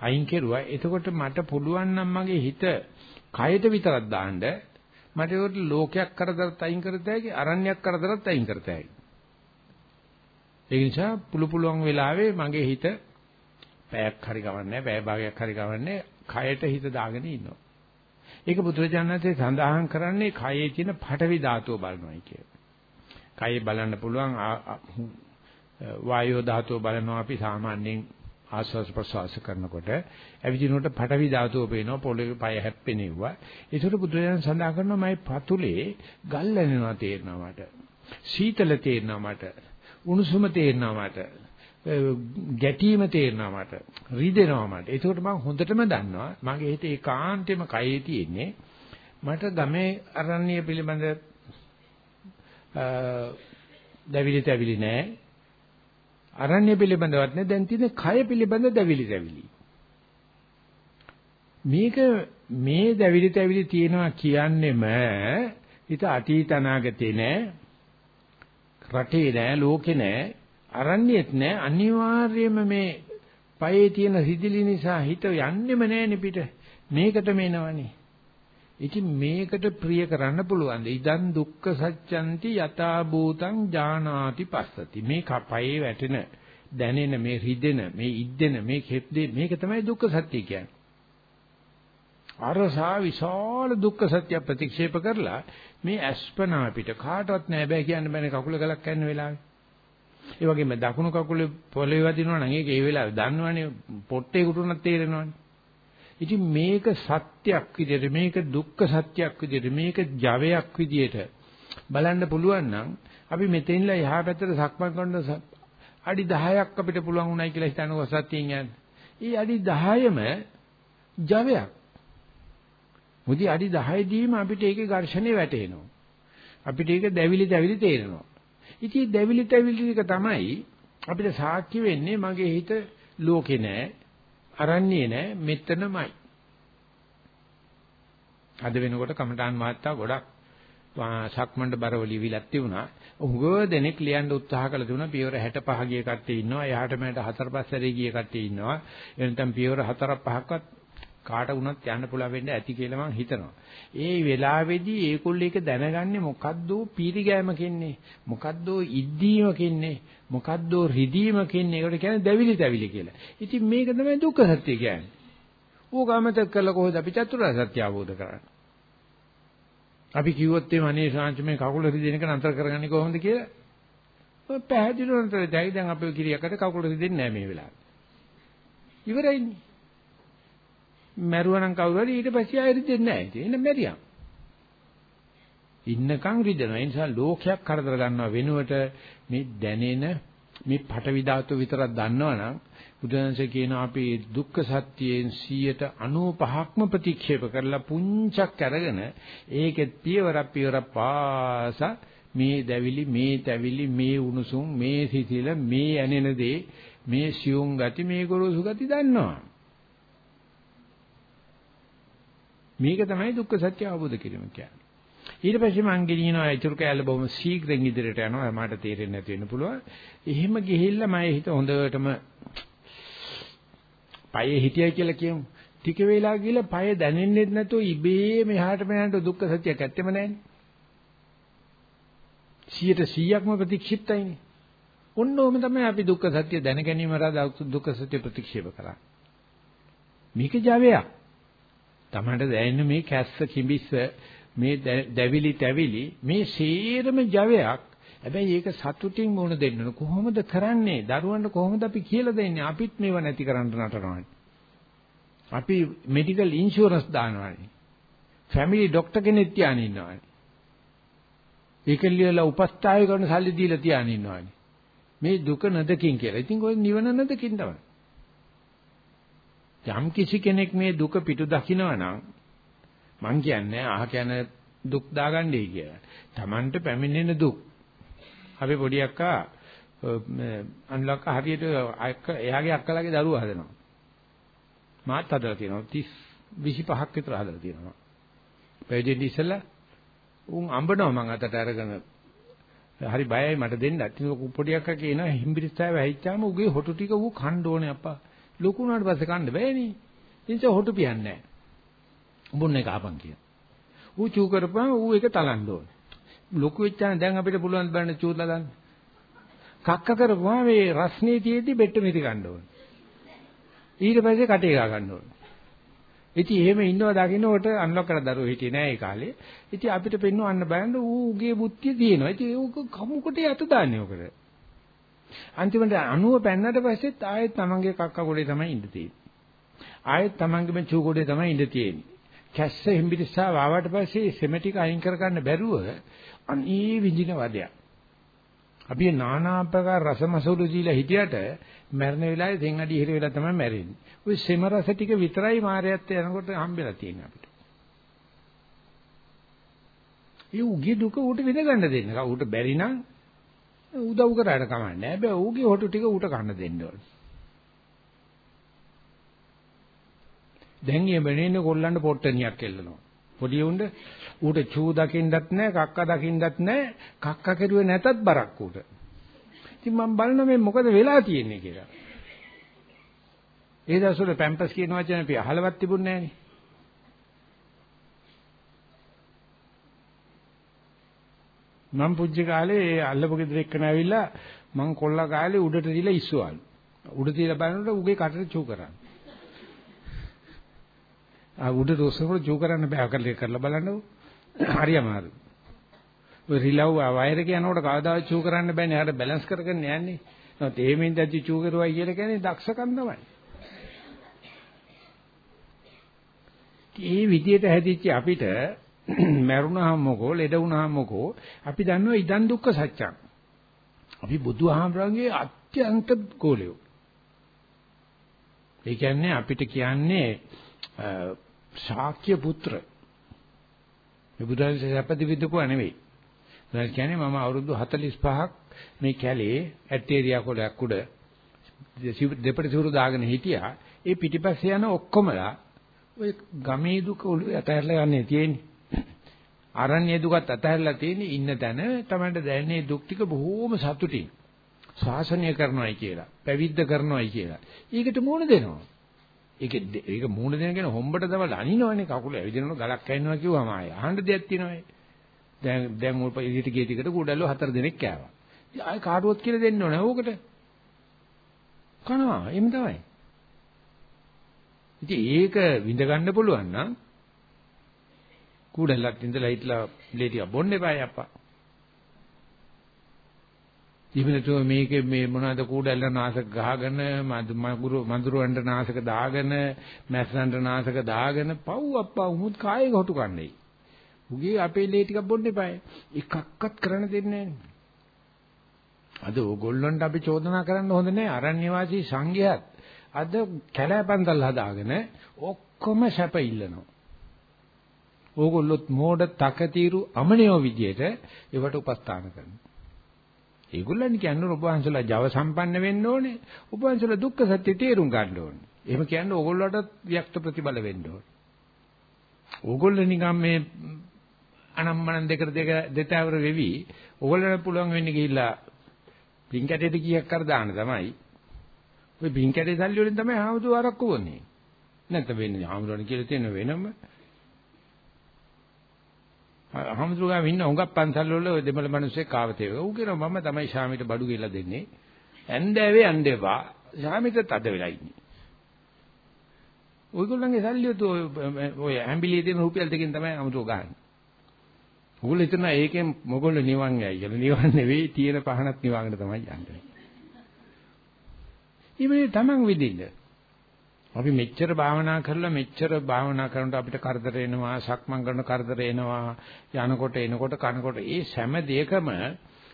අයින් කෙරුවා. එතකොට මට පුළුවන් නම් මගේ හිත කයට විතරක් දාන්න මට ඒකට ලෝකයක් කරදරත් අයින් කරත හැකි අරණ්‍යයක් කරදරත් අයින් කරත හැකි. ඒ නිසා පුළු පුළුවන් වෙලාවේ මගේ හිත පැයක් හරි ගමන්නේ පැය භාගයක් හරි ගමන්නේ කයට හිත දාගෙන ඉන්නවා. ඒක බුදුරජාණන්සේ සඳහන් කරන්නේ කයේ තියෙන පඨවි ධාතුව බලනවායි කියලා. කයේ බලන්න පුළුවන් වායෝ ධාතුව බලනවා අපි සාමාන්‍යයෙන් ආස්වාස් ප්‍රසවාස කරනකොට ඇවිදිනකොට පඨවි ධාතුව පේනවා පොළවේ පය හැප්පෙනෙව්වා. ඒකට බුදුරජාණන් සඳහන් කරනවා මයි පතුලේ ගල් ඇනෙනවා තේරෙනවා මට. සීතල තේරෙනවා මට. උණුසුම තේරෙනවා මට. ගැටීම තේරෙනවා මට. රිදෙනවා මට. ඒකට මම හොඳටම දන්නවා මගේ හිතේ ඒකාන්තෙම කයේ තියෙන්නේ මට ගමේ අරණ්‍ය පිළිබඳ දැවිලි තැවිලි නෑ. අරණ්‍ය පිළිබඳවත් නෑ. දැන් තියෙන කය පිළිබඳ දැවිලි තැවිලි. මේක මේ දැවිලි තැවිලි තියෙනවා කියන්නේම හිත අතීත අනාගතේ නෑ. රටේ නෑ ලෝකේ නෑ. අරණ්‍යෙත් නෑ. අනිවාර්යයෙන්ම මේ පයේ තියෙන සිදිලි නිසා හිත යන්නෙම නෑනේ පිට. මේකට මේනවනේ ඉතින් මේකට ප්‍රිය කරන්න පුළුවන් ඉදන් දුක්ඛ සත්‍යන්ති යථා භූතං ජානාති පස්සති මේ කපයේ වැටෙන දැනෙන මේ රිදෙන මේ ඉද්දෙන මේ කෙප්දේ මේක තමයි දුක්ඛ සත්‍ය කියන්නේ අරසා විශාල දුක්ඛ සත්‍ය ප්‍රතික්ෂේප කරලා මේ අස්පනා පිට කාටවත් නෑ බෑ කියන්න බෑනේ කකුල ගලක් යන වෙලාවේ. ඒ වගේම දකුණු කකුලේ පොළවේ වදිනවා නම් ඒක ඒ වෙලාවේ දන්නවනේ පොට්ටේ කුටුනක් තේරෙනවනේ. ඉතින් මේක සත්‍යයක් විදිහට මේක දුක්ඛ සත්‍යයක් විදිහට මේක ජවයක් විදිහට බලන්න පුළුවන් නම් අපි මෙතෙන්ලා එහා පැත්තට සක්මන් කරන අඩි 10ක් අපිට පුළුවන් උනායි කියලා හිතනකො සත්‍යයෙන් යන්නේ. ඊ අඩි 10ම ජවයක්. මුදි අඩි 10 දීම අපිට ඒකේ ඝර්ෂණේ වැටෙනවා. අපිට ඒක දැවිලි දැවිලි තේරෙනවා. ඉතින් දැවිලි දැවිලි එක තමයි අපිට සාක්ෂි වෙන්නේ මගේ හිත ලෝකේ නෑ, අරන්නේ නෑ, මෙතනමයි. අද වෙනකොට කමඨාන් මහත්තයා ගොඩක් සක්මණේ බරවලි විලක් තිබුණා. උගව දෙනෙක් ලියන්න උත්සාහ කළ තිබුණා. පියවර 65 ගිය කට්ටිය ඉන්නවා. එහාට මෙහාට හතර පස්සරේ ගිය කට්ටිය ඉන්නවා. එනතම් පියවර 4 5ක්වත් කාට වුණත් යන්න පුළුවන් වෙන්න ඇති කියලා මම හිතනවා. ඒ වෙලාවේදී ඒගොල්ලෝ ඒක දැනගන්නේ මොකද්ද පීරිගෑමකින්නේ මොකද්ද ඉද්දීමකින්නේ මොකද්ද රිදීමකින්නේ ඒකට කියන්නේ දැවිලි තැවිලි කියලා. ඉතින් මේක තමයි දුක්ඛ සත්‍ය කියන්නේ. ඌ ගාමතක කළා කොහොමද අපි චතුරාර්ය සත්‍ය අවබෝධ කරන්නේ? අපි කිව්වොත් එimhe අනේ ශාන්ති මේ කකුල රිදෙන එක නතර කරගන්නේ කොහොමද කියලා? ඔය පැහැදිලිව නතර දැයි දැන් අපේ කිරියකට කකුල රිදෙන්නේ නැහැ මේ වෙලාවේ. ඉවරයිනේ. මැරුවනම් කවුරු හරි ඊට පස්සේ ආයෙ රිදෙන්නේ නැහැ. ඉතින් එන්න මැරියා. ඉන්නකම් රිදෙනවා. ඒ නිසා ලෝකයක් කරදර ගන්නව වෙනුවට මේ දැනෙන මේ පටවි ධාතු විතරක් දන්නවනම් බුදුන්සේ කියනවා අපි දුක්ඛ සත්‍යයෙන් 95ක්ම ප්‍රතික්ෂේප කරලා පුංචක් අරගෙන ඒකෙත් පියවරක් පියවරක් පාස මේ දැවිලි මේ තැවිලි මේ උණුසුම් මේ සිසිල මේ ඇනෙන දේ මේ සියුම් ගති මේ ගොරෝසු ගති දන්නවා මේක තමයි දුක්ඛ සත්‍ය අවබෝධ කිරීම කියන්නේ ඊට පස්සේ මං ගෙනියනවා ඒතුරු කැලේ බොහොම ශීඝ්‍රයෙන් ඉදිරියට යනවා මට තේරෙන්නේ නැති වෙන්න පුළුවන්. එහෙම ගිහිල්ලා මම හිත හොඳටම පයේ හිටියයි කියලා කියමු. ටික වෙලා ගිහලා පය දැනෙන්නේ නැතුව ඉබේ මෙහාට මෙහාට දුක්ඛ සත්‍යයක් ඇත්තෙම නැහැනේ. 100%ක්ම ප්‍රතික්ෂිප්තයිනේ. ඔන්න ඕම තමයි අපි දුක්ඛ සත්‍ය දැන ගැනීම රදා දුක්ඛ සත්‍ය ප්‍රතික්ෂේප කරන්නේ. මේක ජවයක්. තමන්ට දැනෙන මේ කැස්ස කිඹිස්ස මේ දැවිලි තැවිලි මේ සේරම ජවයක්. හැබැයි ඒක සතුටින් මුණ දෙන්න ඕන කොහොමද කරන්නේ? දරුවන්ට කොහොමද අපි කියලා දෙන්නේ? අපිත් මේව නැති කරන්න නටනවානේ. අපි මෙඩිකල් ඉන්ෂුරන්ස් දානවානේ. ෆැමිලි ડોක්ටර් කෙනෙක් තියාගෙන ඉන්නවානේ. ඒකලියලා උපස්ථාය කරන සල්ලි දීලා තියාගෙන ඉන්නවානේ. මේ දුක නදකින් කියලා. ඉතින් ඔය නිවන නදකින් තමයි. යම් කිසි කෙනෙක් මේ දුක පිටු දකිනවා නම් මං කියන්නේ අහ කියන දුක් දාගන්නයි කියලා. Tamanට පැමිණෙන දුක්. අපි පොඩි අක්කා අන්ලක්ක හරියට එයාගේ අක්කලාගේ දරුවා හදනවා. මාත් හදලා තියෙනවා 30 25ක් විතර හදලා තියෙනවා. පැවිදි ඉස්සෙල්ලා උන් අඹනවා මං අතට අරගෙන හරි බයයි මට දෙන්න. ඉතින් පොඩි අක්කා කියනවා හිම්බිරිස්සාව ඇහිච්චාම උගේ හොටු ටික ඌ කන්න ඕනේ අප්පා. ලොකු උනාට පස්සේ කන්න බෑනේ. ඉතින් හොටු පියන්නේ නැහැ. උඹුන්න එක ආපන් කියන. ඌ චූ කරපුවාම ඌ ඒක තලන්න ඕනේ. ලොකු වෙච්චාන දැන් අපිට පුළුවන් බලන්න චූලා ගන්න. කක්ක කරපුවාම මේ රස්නේ තියේදී බෙට්ට මිරි ගන්න ඕනේ. ඊට පස්සේ කටේ ගා ගන්න ඕනේ. ඉතින් එහෙම ඉන්නව දකින්නකොට අන්ලොක් කරලා දරුවෝ හිටියේ නෑ ඒ කාලේ. ඉතින් අපිට පෙන්වන්න අන්න බලන්න ඌ උගේ බුද්ධිය තියෙනවා. ඉතින් ඌ කමුකට යත දාන්නේ ඔකට. අන්තිමට 90 පෙන්නට පස්සෙත් ආයෙත් තමන්ගේ කක්ක ගොඩේ තමයි ඉඳ තියෙන්නේ. ආයෙත් තමන්ගේ මේ චූ ගොඩේ තමයි ඉඳ තියෙන්නේ. කැස්ස හිම්බිරිස්සා වාවට පස්සේ සෙමටික අයින් කර ගන්න බැරුව අනී විඳින වදයක්. අපි নানা ආකාර රසමසුළු දීලා හිටියට මරණ වෙලාවේ දෙන් අඩි ඉහිර වෙලා තමයි මැරෙන්නේ. ওই සෙම රස ටික විතරයි මායයත් යනකොට හම්බෙලා තියෙන්නේ අපිට. ඒ උගේ දුක ඌට විඳ ගන්න දෙන්න. ඌට බැරි නම් උදව් කරාට කමන්නේ. හැබැයි ඌගේ හොටු ටික ඌට කන්න දෙන්න ඕනේ. දැන් මේ වෙනින්න කොල්ලන්ට පොට්ටනියක් එල්ලනවා. පොඩි උණ්ඩ ඌට චූ දකින්නත් නැහැ, කක්ක දකින්නත් නැහැ, කක්ක කෙරුවේ නැතත් බරක් ඌට. ඉතින් මම බලන මේ මොකද වෙලා තියෙන්නේ කියලා. ඒ දවස්වල පැම්පස් කියන වචන අපි අහලවත් තිබුණේ නැහනේ. මම පුංචි කාලේ ඒ අල්ලපු ගෙදර එක්කන ඇවිල්ලා මං කොල්ලා කාලේ උඩට දීලා ඉස්සුවාලු. උඩ තියලා බලනකොට උගේ කටට චූ කරන්නේ. ආ උඩ දොස්සකට ජෝ කරන්න බෑ කරලා කරලා බලන්නකො. හරි අමාරු. ඔය රිලව් වයර් එක යනකොට කවදාවත් චූ කරන්න බෑනේ. එයාට බැලන්ස් කරගෙන යන්නේ. නමුත් එහෙමින් දැච්චි චූ කරුවයි කියලා කියන්නේ දක්ෂකම් තමයි. මේ විදියට හැදිච්ච අපිට මරුණාම මොකෝ ලෙඩ වුණාම මොකෝ අපි දන්නවා ඉදන් දුක්ඛ සත්‍යං. අපි බුදුහාමරගේ අත්‍යන්ත ගෝලියෝ. ඒ කියන්නේ අපිට කියන්නේ ශාක්‍ය පුත්‍ර. මේ බුදුරජාණන් සැපදි විදුකුවා නෙවෙයි. දැන් කියන්නේ මම අවුරුදු 45ක් මේ කැලේ ඇටේරියා කොලයක් උඩ දෙපට සිවුරු දාගෙන හිටියා. ඒ පිටිපස්සේ යන ඔක්කොමලා ඔය ගමේ දුක ඔළුවේ අතහැරලා යන්නේ තියෙන්නේ. අරණ්‍ය දුකත් අතහැරලා තියෙන්නේ ඉන්න තැන තමයි දැනෙන්නේ දුක් ටික බොහෝම සතුටින්. ශාසනය කරනවායි කියලා, පැවිද්ද කරනවායි කියලා. ඊකට මුණ දෙනවා. ඒක ඒක මූණ දෙන කෙනා හොම්බට දවල් අනිනවනේ කකුල ඇවිදිනකොට ගලක් කැිනවා කිව්වම ආය අහන්න දෙයක් තියෙනවනේ. දැන් දැන් උල් ඉදිරියට ගිය ටිකට කුඩල්ලෝ හතර දෙනෙක් කෑවා. ඉතින් ආය කාටවත් කියලා දෙන්න ඕනේ ඕකට. කනවා එම් තමයි. ඉතින් ඒක විඳ ගන්න පුළුවන් නම් කූඩලක් ඉඳලා හිටලා ලේ ටික බොන්න එපායි අප්පා. ඉබිනතෝ මේකේ මේ මොනවාද කූඩැල්ල නාශක ගහගෙන මඳුරු මඳුරවන්ට නාශක දාගෙන මැස්සන්ට නාශක දාගෙන පව් අප්පා උමුත් කායේ කොටු කන්නේ. උගේ අපේ ලේ ටිකක් බොන්න එපායි. එකක්වත් කරන්න දෙන්නේ නැහැ. අද ඕගොල්ලන්ට අපි චෝදනා කරන්න හොඳ නැහැ. අරණ්‍ය වාසී සංඝයාත් අද කැලෑපන්තල් හදාගෙන ඔක්කොම සැප ඉල්ලනවා. ඕගොල්ලොත් මෝඩ තකතිරු අමනියෝ විදියට ඒවට උපස්ථාන කරනවා. ඒගොල්ලන් කියන්නේ ඔබ වහන්සලා ජව සම්පන්න වෙන්න ඕනේ. ඔබ වහන්සලා දුක්ඛ සත්‍ය තේරුම් ගන්න ඕනේ. එහෙම කියන්නේ ඕගොල්ලෝට වික්ත ප්‍රතිබල වෙන්න ඕනේ. ඕගොල්ලෝ නිකන් මේ අනම්මන දෙකට දෙක දෙතවර වෙවි ඕගොල්ලන්ට පුළුවන් වෙන්නේ ගිහිල්ලා පින් කැටේට කීයක් කර දාන්න තමයි. ඔය පින් කැටේ සල්ලි වලින් තමයි ආමුතු ආරක්කු වන්නේ. නැත්නම් වෙන්නේ ආමුතුන් කියලා තියෙන වෙනම හමුදුගාම ඉන්න හුඟක් පන්සල් වල ඔය දෙමළ මිනිස්සේ කාවතේ. ඌ කියනවා මම තමයි ශාමිට බඩු ගෙලා දෙන්නේ. ඇන්දෑවේ ඇන්දේපා ශාමිට තද වෙලා ඉන්නේ. ඔයගොල්ලන්ගේ සල්ලි ඔය ඇම්බිලියේ තියෙන රුපියල් දෙකෙන් තමයි අමුතුව ගහන්නේ. ඔයගොල්ලෝ හිතන ඒකෙන් මොගොල්ලෝ නිවන් යයි කියලා. නිවන් නෙවෙයි තියෙන පහනක් නිවන්ට තමයි යන්නේ. ඊමේ තමන් විදින්න. අපි මෙච්චර භාවනා කරලා මෙච්චර භාවනා කරනකොට අපිට කරදර එනවා, සක්මන් කරන කරදර එනවා, යනකොට එනකොට කනකොට ඒ හැම දෙයකම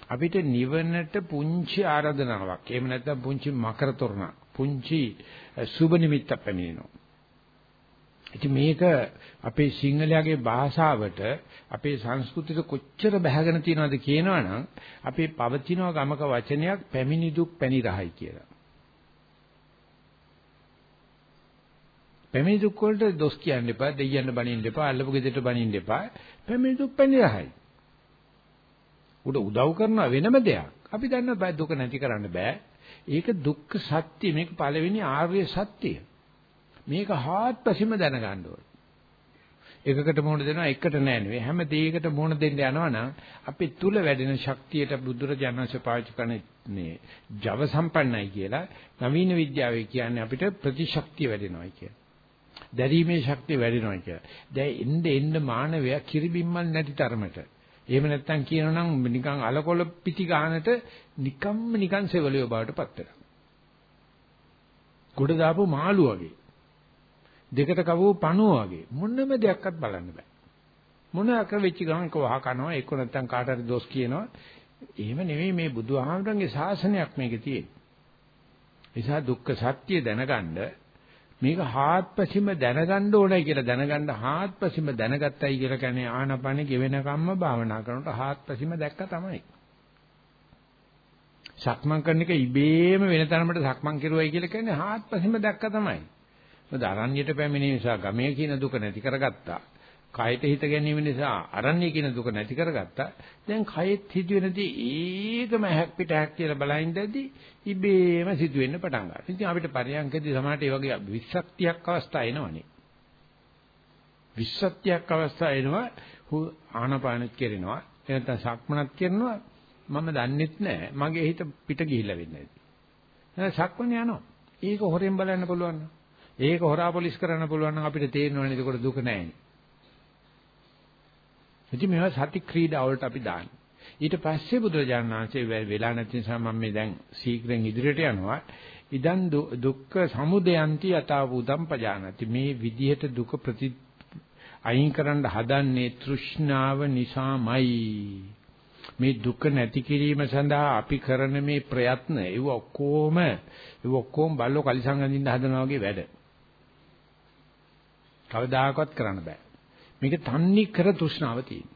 අපිට නිවනට පුංචි ආරාධනාවක්. එහෙම නැත්නම් පුංචි මකර තොරණක්, පුංචි සුබ නිමිත්තක් පැමිණෙනවා. ඉතින් මේක අපේ සිංහලයාගේ භාෂාවට අපේ සංස්කෘතියට කොච්චර බැහැගෙන තියෙනවද කියනවනම් අපේ පවතින ගමක වචනයක් පැමිණි දුක් පැණි රහයි කියලා. පැමිණි දුක් වලට දොස් කියන්න එපා, දෙයියන්න බනින්න එපා, අල්ලපු ගෙදරට බනින්න එපා. පැමිණි දුක් පැණි රහයි. උඩ උදව් කරනවා වෙනම දෙයක්. අපි දන්නවා දුක නැති කරන්න බෑ. ඒක දුක්ඛ සත්‍ය මේක පළවෙනි ආර්ය සත්‍යය. මේක හාත්පසින්ම දැනගන්න ඕනේ. එකකට මොහොන දෙනවා එකට නෑ නෙවෙයි හැම දෙයකට මොහොන දෙන්න යනවනම් අපි තුල වැඩෙන ශක්තියට බුදුරජාණන්සේ පාවිච්චි කරන මේ ජව සම්පන්නයි කියලා නවීන විද්‍යාවේ කියන්නේ අපිට ප්‍රතිශක්තිය වැඩෙනවායි කියලා. දැරීමේ ශක්තිය වැඩෙනවා කියලා. දැන් එන්න එන්න මානවයා කිරිබිම්මල් නැති තරමට. එහෙම නැත්තම් කියනනම් නිකන් අලකොල පිටි ගන්නට නිකම්ම නිකන් සෙවලියෝ බවට පත් වෙනවා. ගොඩ දාපු මාළු වගේ. දෙකට කවෝ පණුව වගේ මොනම දෙයක්වත් බලන්න බෑ. මොන අකර වෙච්ච ගමන් කව අහ කනවා එක්ක නැත්තම් කාට හරි දොස් කියනවා. එහෙම නෙවෙයි මේ බුදුහාමරන්ගේ ශාසනයක් මේකේ තියෙන්නේ. නිසා දුක්ඛ සත්‍ය දැනගන්න මේක හාත්පසින්ම දැනගන්න ඕනේ කියලා දැනගන්න හාත්පසින්ම දැනගත්තයි කියලා කියන්නේ ආනපනෙ ගෙවෙන කම්ම භාවනා කරනකොට හාත්පසින්ම දැක්ක තමයි. සක්මන් කරන එක ඉබේම වෙන තරමට සක්මන් කෙරුවයි කියලා කියන්නේ හාත්පසින්ම දැක්ක තමයි. මොකද අරණ්‍යයට පැමිණීම නිසා ගමේ කියන දුක නැති කරගත්තා. කයට හිත ගැනීම නිසා අරණ්‍ය කියන දුක නැති කරගත්තා. දැන් කයෙත් හිතුවෙනදී ඒකම හැක් පිට හැක් කියලා බලහින්දදී ඉබේම සිදුවෙන්න පටන් ගන්නවා. ඉතින් අපිට පරියන්කදී සමහරට ඒ වගේ විස්සක්තියක් අවස්ථා එනවනේ. විස්සක්තියක් අවස්ථා එනවා ආනපානෙත් කරනවා. එනතන සක්මනත් කරනවා. මම දන්නෙත් නෑ. මගේ හිත පිට ගිහිල්ලා වෙන්නේ නැති. සක්මන යනවා. ඒක හොරෙන් බලන්න පුළුවන් නේද? ඒක හොරා පොලිස් කරන්න පුළුවන් නම් අපිට තේරෙනවනේ ඒකට දුක නැහැ. ඉතින් මේවා සති ක්‍රීඩා වලට අපි දාන්නේ. ඊට පස්සේ බුදුරජාණන් වහන්සේ වෙලා නැති නිසා මම මේ දැන් ශීඝ්‍රයෙන් ඉදිරියට යනවා. ඉදන් දුක්ඛ සමුදයන්ති යථාභූතම් පජානති. මේ විදිහට දුක ප්‍රති අයින් කරන්න හදන්නේ තෘෂ්ණාව නිසාමයි. මේ දුක නැති කිරීම සඳහා අපි කරන මේ ප්‍රයත්න ඒව ඔක්කොම ඒව ඔක්කොම බල්ලෝ කලිසම් අඳින්න හදනවා වගේ වැඩ. කවදාකවත් කරන්න බෑ. මේක තන්නේ කර තෘෂ්ණාව තියෙන.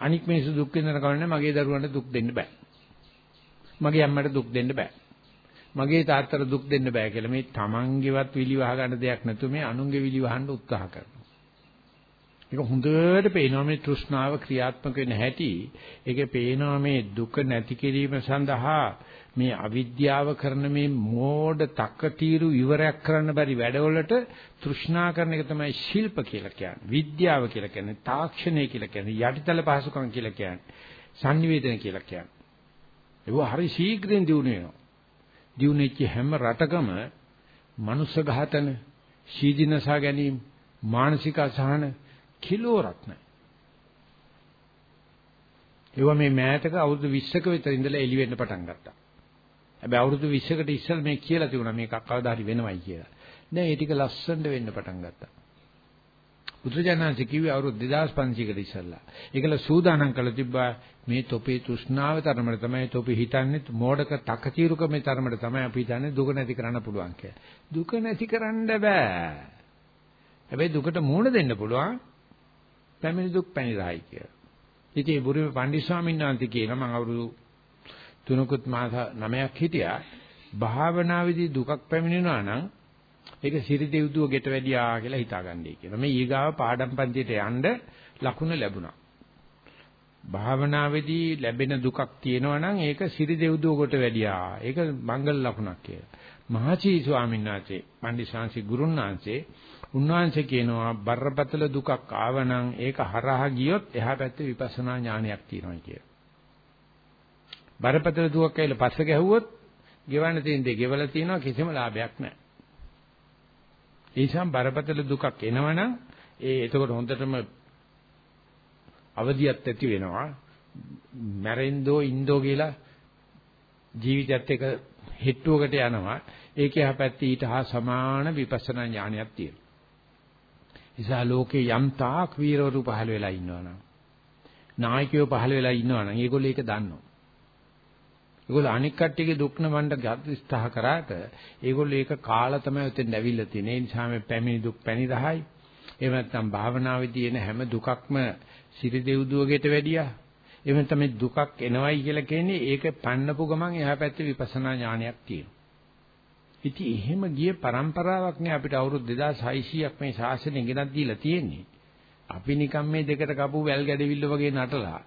අනික් මිනිස්සු දුක් විඳින කවන්නේ මගේ දරුවන්ට දුක් දෙන්න බෑ. මගේ අම්මට දුක් දෙන්න බෑ. මගේ තාත්තට දුක් දෙන්න බෑ කියලා මේ තමන්ගේවත් විලිවහ ගන්න දෙයක් නැතු මේ අනුන්ගේ විලිවහන්න උත්සාහ කරනවා. ඒක හොඳට පේනවා මේ තෘෂ්ණාව ක්‍රියාත්මක වෙන හැටි. ඒකේ පේනවා මේ දුක නැති කිරීම සඳහා මේ අවිද්‍යාව කරන මේ මෝඩ තක්කටීරු ඉවරයක් කරන්න බැරි වැඩවලට තෘෂ්ණා කරන එක තමයි ශිල්ප කියලා කියන්නේ. විද්‍යාව කියලා කියන්නේ, තාක්ෂණය කියලා කියන්නේ, යටිතල පහසුකම් කියලා කියන්නේ, sannivedana කියලා කියන්නේ. ඒක හරි ශීඝ්‍රයෙන් දිනු වෙනවා. දිනුනෙච්ච හැම රටකම මනුස්ස ඝාතන, සීදීනසා ගැනීම, මානසික අසහන කිලෝරක් නැහැ. ඒවා මේ මෑතක අවුරුදු 20ක විතර ඉඳලා එළි වෙන්න පටන් ගත්තා. හැබැයි අවුරුදු 20කට ඉස්සෙල් මේ කියලා තිබුණා මේක කවදා හරි වෙනවයි කියලා. දැන් ඒ ටික ලස්සනට වෙන්න පටන් ගත්තා. බුදුජානක කිව්වේ අවුරුදු 2500කට ඉස්සෙල්ලා. ඒකල සූදානම් කළ තිබ්බා මේ තොපේ තෘෂ්ණාව තරමට තමයි තොපි හිතන්නේ මෝඩක තකතිරුකමේ තරමට තමයි අපි හිතන්නේ දුක නැති කරන්න පුළුවන් කියලා. දුක නැති කරන්න බෑ. හැබැයි දුකට මුහුණ දෙන්න පුළුවන්. පැමිණි දුක් පැනිරයි කියලා. ඉතින් ඒ බුරුමේ පණ්ඩිත ස්වාමීන් වහන්සේ කියන මම අවුරුදු තුනකුත් මාස 9ක් හිටියා. භාවනාවේදී දුකක් පැමිණෙනවා නම් ඒක සිරි දෙව්දුව ගෙට වැඩියා කියලා හිතාගන්නයි කියනවා. මේ ඊගාව පාඩම් පන්තියට යන්න ලකුණ ලැබුණා. භාවනාවේදී ලැබෙන දුකක් තියෙනවා නම් ඒක සිරි දෙව්දුව කොට වැඩියා. ඒක මංගල ලකුණක් කියලා. මහචී ස්වාමීන් වහන්සේ, පණ්ඩිතාංශි ගුරුන්වහන්සේ උන්වහන්සේ කියනවා බරපතල දුකක් ආවනම් ඒක හරහා ගියොත් එහා පැත්තේ විපස්සනා ඥානයක් තියෙනවා කියලා. බරපතල දුකක් ඇවිල්ලා පස්ස ගැහුවොත් ගෙවන්න තියෙන දේ ගෙවලා තියෙනවා කිසිම ලාභයක් නැහැ. ඒ නිසා බරපතල දුකක් එනවනම් ඒ එතකොට හොඳටම අවදියක් ඇති වෙනවා. මැරෙන්දෝ ඉන්දෝ කියලා ජීවිතයත් එක හෙට්ටුවකට යනවා. ඒකේ හැපැත්තේ ඊට හා සමාන විපස්සනා ඥානයක් තියෙනවා. නිසා ලෝකේ යම් තාක් වීරවරු පහළ වෙලා ඉන්නවනම් නායකයෝ පහළ වෙලා ඉන්නවනම් ඒගොල්ලෝ ඒක දන්නවා. ඒගොල්ලෝ අනික් කට්ටියගේ දුක් නවන්න ගත්ස්තහ කරාට ඒගොල්ලෝ ඒක කාලා තමයි උතෙන් ඇවිල්ලා තියෙන්නේ. ඒ නිසා මේ පැමිණි දුක් පැණි රහයි. එහෙම නැත්නම් භාවනාවේදී එන හැම දුකක්ම සිරි දෙව්දුවකට වැඩියා. එහෙම තමයි දුකක් එනවයි කියලා කියන්නේ ඒක පන්නපු ගමන් එහා පැත්තේ විපස්සනා ඥානයක් තියෙනවා. ඉතින් එහෙම ගිය પરම්පරාවක් නේ අපිට අවුරුදු 2600ක් මේ ශාසනය ගෙනත් දීලා තියෙන්නේ. අපි නිකම් මේ දෙකට කපු වැල් ගැඩවිල්ල වගේ නටලා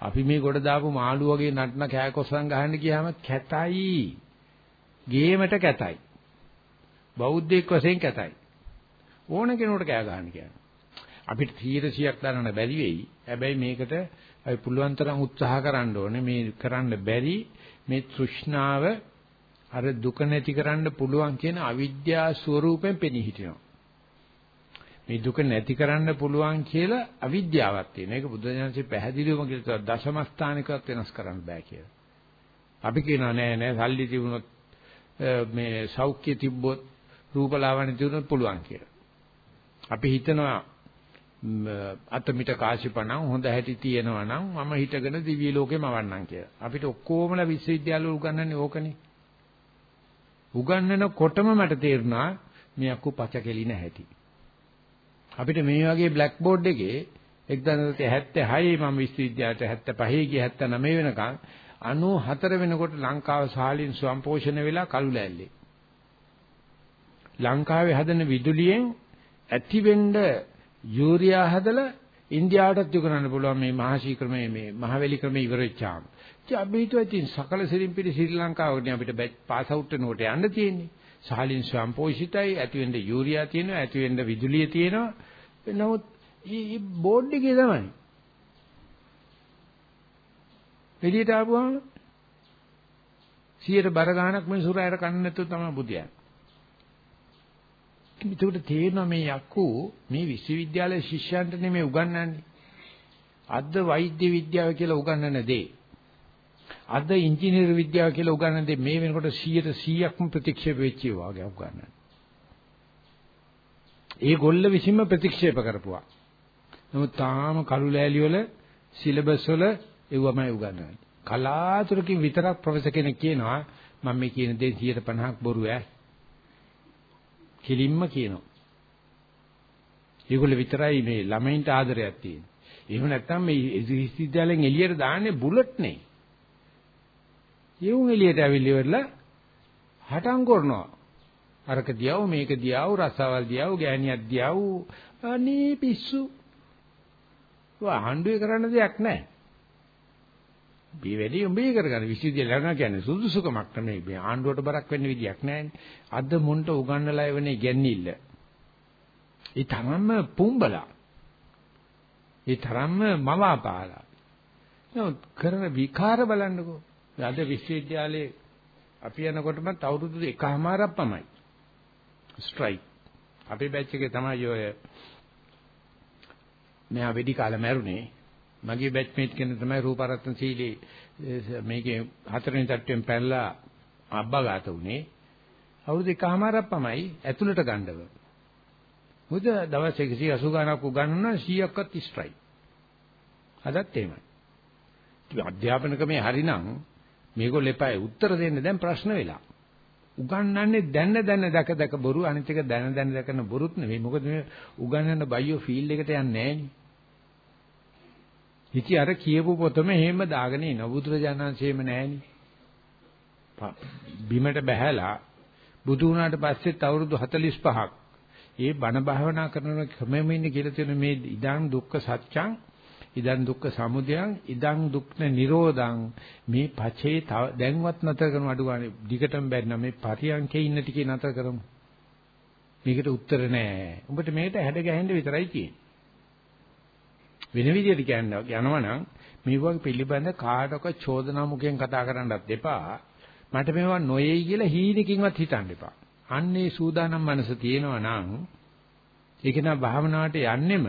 අපි මේ ගොඩ දාපු මාළු වගේ නටන කෑකොස්සන් ගහන්න ගියාම කැතයි. ගේමට කැතයි. බෞද්ධයෙක් වශයෙන් කැතයි. ඕන කෙනෙකුට කෑ ගහන්න කියන්නේ. අපිට 100ක් දරන්න බැරි වෙයි. හැබැයි මේකට අපි පුළුවන් තරම් උත්සාහ කරන්න ඕනේ. මේ කරන්න බැරි මේ තෘෂ්ණාව අර දුක නැති කරන්න පුළුවන් කියන අවිද්‍යා ස්වરૂපයෙන් පෙනී හිටිනවා. මේ දුක නැති කරන්න පුළුවන් කියලා අවිද්‍යාවක් තියෙන. ඒක බුදුදහමේ පැහැදිලිවම කියලා දශම ස්ථානිකවත් වෙනස් කරන්න බෑ කියලා. අපි කියනවා නෑ නෑ සල්ලි තිබුණොත් මේ සෞඛ්‍ය තිබ්බොත් රූපලාවන්‍ය තිබුණොත් පුළුවන් කියලා. අපි හිතනවා අතමිට කාශිපණන් හොඳ හැටි තියෙනවා නම් මම හිතගෙන දිව්‍ය ලෝකෙම වන්නම් කියලා. අපිට ඔක්කොමලා විශ්වවිද්‍යාල උගන්වන්නේ ඕකනේ. උගන්වනකොටම මට තේරුණා මේ අක්කු පච කෙලින හැටි. අපිට මේ වගේ බ්ලැක් බෝඩ් එකේ 1976 මම විශ්වවිද්‍යාලයට 75 ගිය 79 වෙනකන් 94 වෙනකොට ලංකාව සාලින් සම්පෝෂණ වෙලා කළු ලෑල්ලේ. ලංකාවේ හදන විදුලියෙන් ඇතිවෙන්න යූරියා හදලා ඉන්දියාවටත් යොගනන්න පුළුවන් මේ මහශී ක්‍රමයේ මේ මහවැලි ක්‍රමයේ ඉවර වෙච්චාම. ඉතින් අපි හිතුවා ඉතින් සකල සිරිම්පිරි ශ්‍රී ලංකාවට අපිට පාස් අවුට් වෙනකොට යන්න තියෙන්නේ. සාලින් සම්පෝෂිතයි ඇතිවෙන්න යූරියා තියෙනවා ඇතිවෙන්න විදුලිය තියෙනවා. නමුත් මේ බෝඩ් එකේ තමයි. එළියට ආපුවාම 100ට බර ගාණක් මේ සුරායට කන්න නැතුව තමයි බුදියන්නේ. ඒකට තේරෙනවා මේ යක්කු මේ විශ්වවිද්‍යාලයේ ශිෂ්‍යයන්ට නෙමෙයි උගන්වන්නේ. අද වෛද්‍ය විද්‍යාව කියලා උගන්වන දේ. අද ඉංජිනේරු විද්‍යාව කියලා උගන්වන දේ මේ වෙනකොට 100ට 100ක්ම ප්‍රතික්ෂේප වෙච්ච ඒවා වගේ උගන්වන්නේ. ඒ ගොල්ල විසින්ම ප්‍රතික්ෂේප කරපුවා. නමුත් තාම කළු ලෑලි වල සිලබස් වල ඒවමයි උගන්වන්නේ. කලාතුරකින් විතරක් ප්‍රොෆෙසර් කෙනෙක් කියනවා මම මේ කියන දේ 150ක් බොරු ඈ. කිලින්ම කියනවා. ඒගොල්ල විතරයි මේ ළමයින්ට ආදරයක් තියෙන්නේ. එහෙම නැත්නම් මේ විශ්වවිද්‍යාලෙන් එළියට දාන්නේ බුලට් නේ. යුන් එළියට ඇවිල්ලි වෙලා හටම් කරනවා. අරක දියව මේක දියව රසවල් දියව ගෑණියක් දියව අනේ පිස්සු. ඔය හඬුවේ කරන්න දෙයක් නැහැ. මේ වැඩි උඹේ කරගන්න විශ්වවිද්‍යාල යනවා කියන්නේ සුදුසුකමක් නෙමෙයි මේ ආණ්ඩුවට බරක් වෙන්න විදියක් නැහැනේ. අද මොන්ට උගන්නලා එවනේ ගැන්නිල්ල. ඒ තරම්ම පුඹලා. ඒ තරම්ම මවාපාලා. නමුත් කරන විකාර බලන්නකෝ. අද විශ්වවිද්‍යාලේ අපි යනකොටමත් අවුරුදු එකමාරක් පමණයි. ස්ට්‍රයික්. අපේ බැච් එකේ තමයි ඔය මෙයා වෙඩි කාලේ මැරුණේ. මගේ බැච්මේට් කෙනෙක් තමයි රූපරත්න සීලී මේකේ හතරවෙනි තට්ටුවෙන් පැනලා අබ්බාගත උනේ. අවුරුදු එකමාරක් පමයි ඇතුළට ගන්නව. මොකද දවස් 180 ගණක් උගන්වන 100ක්වත් ඉස්ට්‍රයි. අදත් එහෙමයි. ඉතින් අධ්‍යාපන ක්‍රමේ හරිනම් මේගොල්ලෝ එපායි උත්තර දෙන්න දැන් ප්‍රශ්න වෙලා. උගන්වන්නේ දැන දැන දැක දැක බොරු අනිත් එක දැන දැන දැකන බොරුත් නෙවෙයි. මොකද මේ උගන්වන බයෝ ෆීල්ඩ් එකට යන්නේ නැහෙනි. ඉති අර කියපු පොතම එහෙම දාගෙන ඉන බුදුරජාණන්සේම නැහෙනි. බිමට බැහැලා බුදු වුණාට පස්සෙත් අවුරුදු 45ක් ඒ බණ භාවනා කරන ක්‍රමෙම ඉන්නේ කියලා තියෙන මේ ඉදන් දුක්ඛ සත්‍යං ඉදන් දුක්ඛ සමුදයං ඉදන් දුක්ඛ නිරෝධං. මේ පචේ දැන්වත් නැතර කරන අඩු ගන්න දිගටම බැන්න මේ පරියන්කේ ඉන්න ටිකේ නැතර කරමු. මේකට උත්තර නෑ. උඹට මේකට හැඩ ගැහෙන්න විතරයි තියෙන්නේ. වෙන විදිහට කියනවා යනවනම් මේ වගේ පිළිබඳ කාටක චෝදනා මුඛයෙන් කතා කරන්නත් එපා. මට මේවා නොයේයි කියලා හීනකින්වත් හිතන්න එපා. අන්නේ සූදානම් මනස තියෙනවා නම් ඒක නා භාවනාවට යන්නෙම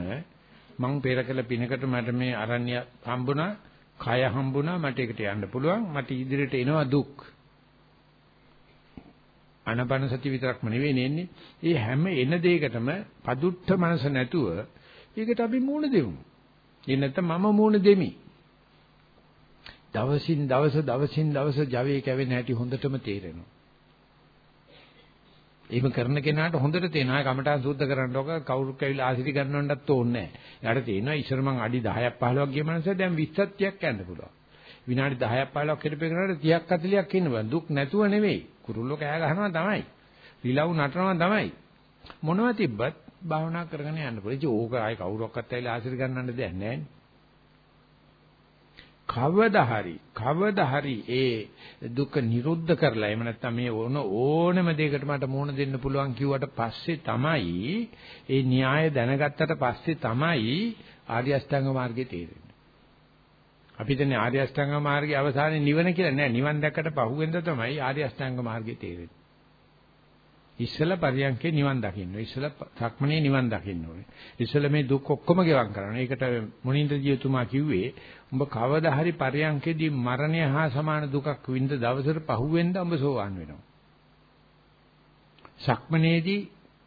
මං පෙර කළ පිනකට මට මේ අරණ්‍ය හම්බුණා, කය හම්බුණා, මට ඒකට යන්න පුළුවන්. මට ඉදිරියට එනවා දුක්. අනබන සති විතරක්ම නෙවෙයි එන්නේ. ඒ හැම එන දෙයකටම පදුට්ඨ මනස නැතුව ඒකට අපි මූණ දෙමු. ඒ නැත්නම් මම මූණ දෙමි. දවසින් දවස දවසින් දවස ජවයේ කැවෙන හැටි හොඳටම තේරෙනවා. එහෙම කරන කෙනාට හොඳට තේනවා කමඨාන් සූද්ධ කරන්න ඕක කවුරු කැවිලා ආසිරි ගන්නවන්නත් ඕනේ නැහැ. එයාට තේනවා ඉස්සර මං අඩි 10ක් 15ක් ගිය මනස දැන් 20ක් 30ක් යන්න පුළුවන්. විනාඩි 10ක් 15ක් හිටපේ කරනකොට 30ක් 40ක් ඉන්න බෑ. දුක් නැතුව නෙවෙයි. කුරුල්ලෝ කෑ ගහනවා තමයි. රිලව් නටනවා තමයි. මොනවද තිබ්බත් භාවනා කරගෙන යන්න පුළුවන්. ඉතින් ඕක ආයේ කවුරක්වත් ඇවිල්ලා ආසිරි ගන්නන්න දෙයක් නැහැ නේ. කවදා හරි කවදා හරි ඒ දුක නිරුද්ධ කරලා එහෙම නැත්නම් මේ ඕන ඕනම දෙයකට මට මුහුණ දෙන්න පුළුවන් කිව්වට පස්සේ තමයි ඒ න්‍යාය දැනගත්තට පස්සේ තමයි ආර්ය අෂ්ටාංග මාර්ගය තේරෙන්නේ. අපි දන්නේ ආර්ය අෂ්ටාංග මාර්ගයේ අවසානයේ නිවන කියලා නෑ නිවන් දැක්කට පහුවෙන්ද තමයි ආර්ය අෂ්ටාංග මාර්ගය තේරෙන්නේ. ඉස්සල පරියන්කේ නිවන් දකින්න. ඉස්සල සක්මනේ නිවන් දකින්න ඕනේ. ඉස්සල මේ දුක් ඔක්කොම ගෙවම් කරන්න. ඒකට මුනින්ද ජීතුමා කිව්වේ උඹ කවදා හරි පරියන්කේදී මරණය හා සමාන දුකක් විඳ දවසට පහුවෙන්ද උඹ සෝවාන් වෙනවා. සක්මනේදී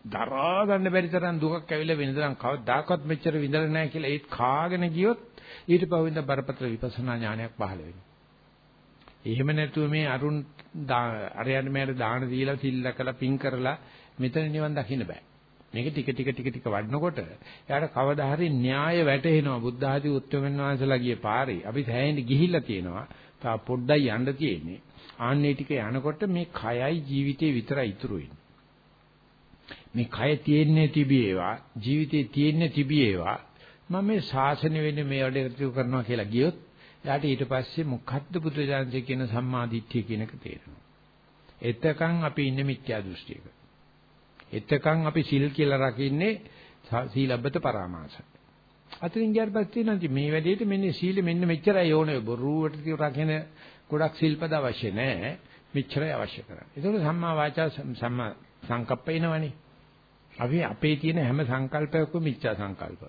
දරා ගන්න බැරි තරම් දුකක් ඇවිල්ලා වෙනදනම් කවදාකවත් මෙච්චර විඳලා නැහැ කියලා ඒත් කාගෙන ගියොත් ඊට පහුවෙන්ද බරපතල විපස්සනා ඥානයක් පහළ වෙනවා. එහෙම නැතුව මේ අරුන් අරයන් මේකට දාන දීලා සිල්ලකලා පින් කරලා මෙතන නිවන් දකින්න බෑ. මේක ටික ටික ටික ටික වඩනකොට එයාට කවදා හරි න්‍යාය වැටහෙනවා බුද්ධ ආදී උත්තරමන් වහන්සේලා ගියේ පාරේ. අපි සෑහෙන්න ගිහිල්ලා තියෙනවා. තා පොඩ්ඩයි යන්න තියෙන්නේ. ආන්නේ ටික යනකොට මේ කයයි ජීවිතේ විතරයි ඉතුරු මේ කය තියෙන්නේ තිබේවා ජීවිතේ තියෙන්නේ තිබේවා මම මේ ශාසනය වෙන්නේ මේ වැඩ කරනවා කියලා ගියොත් එයාට ඊට පස්සේ මොකද්ද බුදුරජාණන්සේ කියන සම්මාදිට්ඨිය කියන එක තේරෙනවා. එතකන් අපි ඉන්නේ මිත්‍යා දෘෂ්ටියක. එතකන් අපි සිල් කියලා රකින්නේ සීලබ්බත පරාමාස. අතරින් ගියාට පස්සේ නැති මේ වැඩේට මෙන්න සීල මෙන්න මෙච්චරයි ඕනේ බොරුවට රකින ගොඩක් සිල්පද අවශ්‍ය නැහැ. මෙච්චරයි අවශ්‍ය කරන්නේ. ඒකෝල සම්මා වාචා සම්මා සංකප්ප එනවනේ. අපි අපේ තියෙන හැම සංකල්පයකම මිච්ඡා සංකල්ප.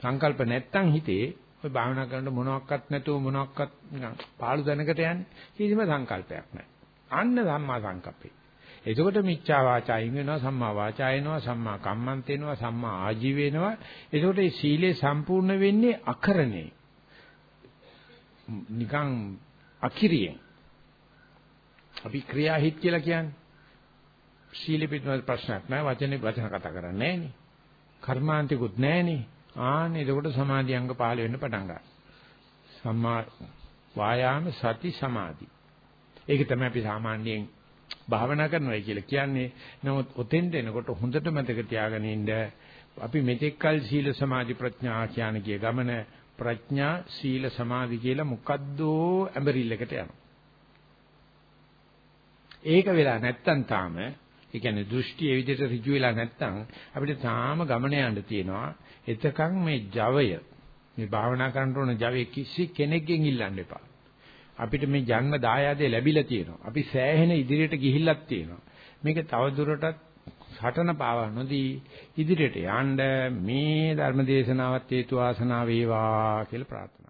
සංකල්ප නැත්තම් හිතේ ඔය භාවනා කරනකොට මොනවත් නැතුව මොනවත් නිකන් පාළු දැනකට යන්නේ කිසිම සංකල්පයක් නැහැ. අන්න සම්මා සංකප්පේ. එතකොට මිච්ඡා වාචායින් වෙනවා සම්මා වාචා වෙනවා සම්මා කම්මන්ත වෙනවා සම්මා ආජීව වෙනවා. එතකොට මේ සීලය සම්පූර්ණ වෙන්නේ අකරණේ. නිකන් අකිරියෙන්. අපි ක්‍රියාහිත කියලා කියන්නේ. සීලෙ පිටුම ප්‍රශ්නයක් නෑ වචනේ වචන කතා කරන්නේ නෑනේ. කර්මාන්තිකුත් නෑනේ. ආන්නේ එතකොට සමාධි අංග පහළ වෙන්න පටන් ගන්නවා. සම්මා වායාම සති සමාධි. ඒක තමයි අපි සාමාන්‍යයෙන් භාවනා කරනවා කියලා කියන්නේ. නමුත් ඔතෙන්ට එනකොට හොඳට මතක තියාගෙන ඉන්න අපි මෙතෙක්කල් සීල සමාධි ප්‍රඥා කියන කිය ගමන ප්‍රඥා සීල සමාධි කියලා මොකද්දෝ ඇඹරිල්ලකට යනවා. ඒක වෙලා නැත්තම් තාම ඒ කියන්නේ දෘෂ්ටි ඒ විදිහට ඍජු වෙලා නැත්තම් අපිට තාම ගමන යන්න තියෙනවා. එතකන් මේ ජවය මේ භාවනා කරන්න ඕන ජවය කිසි කෙනෙක්ගෙන් ඉල්ලන්න එපා. අපිට මේ ජන්ම දායාදේ ලැබිලා තියෙනවා. අපි සෑහෙන ඉදිරියට ගිහිල්ලක් තියෙනවා. මේක තව දුරටත් සටන පාවා නොදී ඉදිරියට යන්න මේ ධර්ම දේශනාවත් හේතු ආසනාව වේවා කියලා ප්‍රාර්ථනා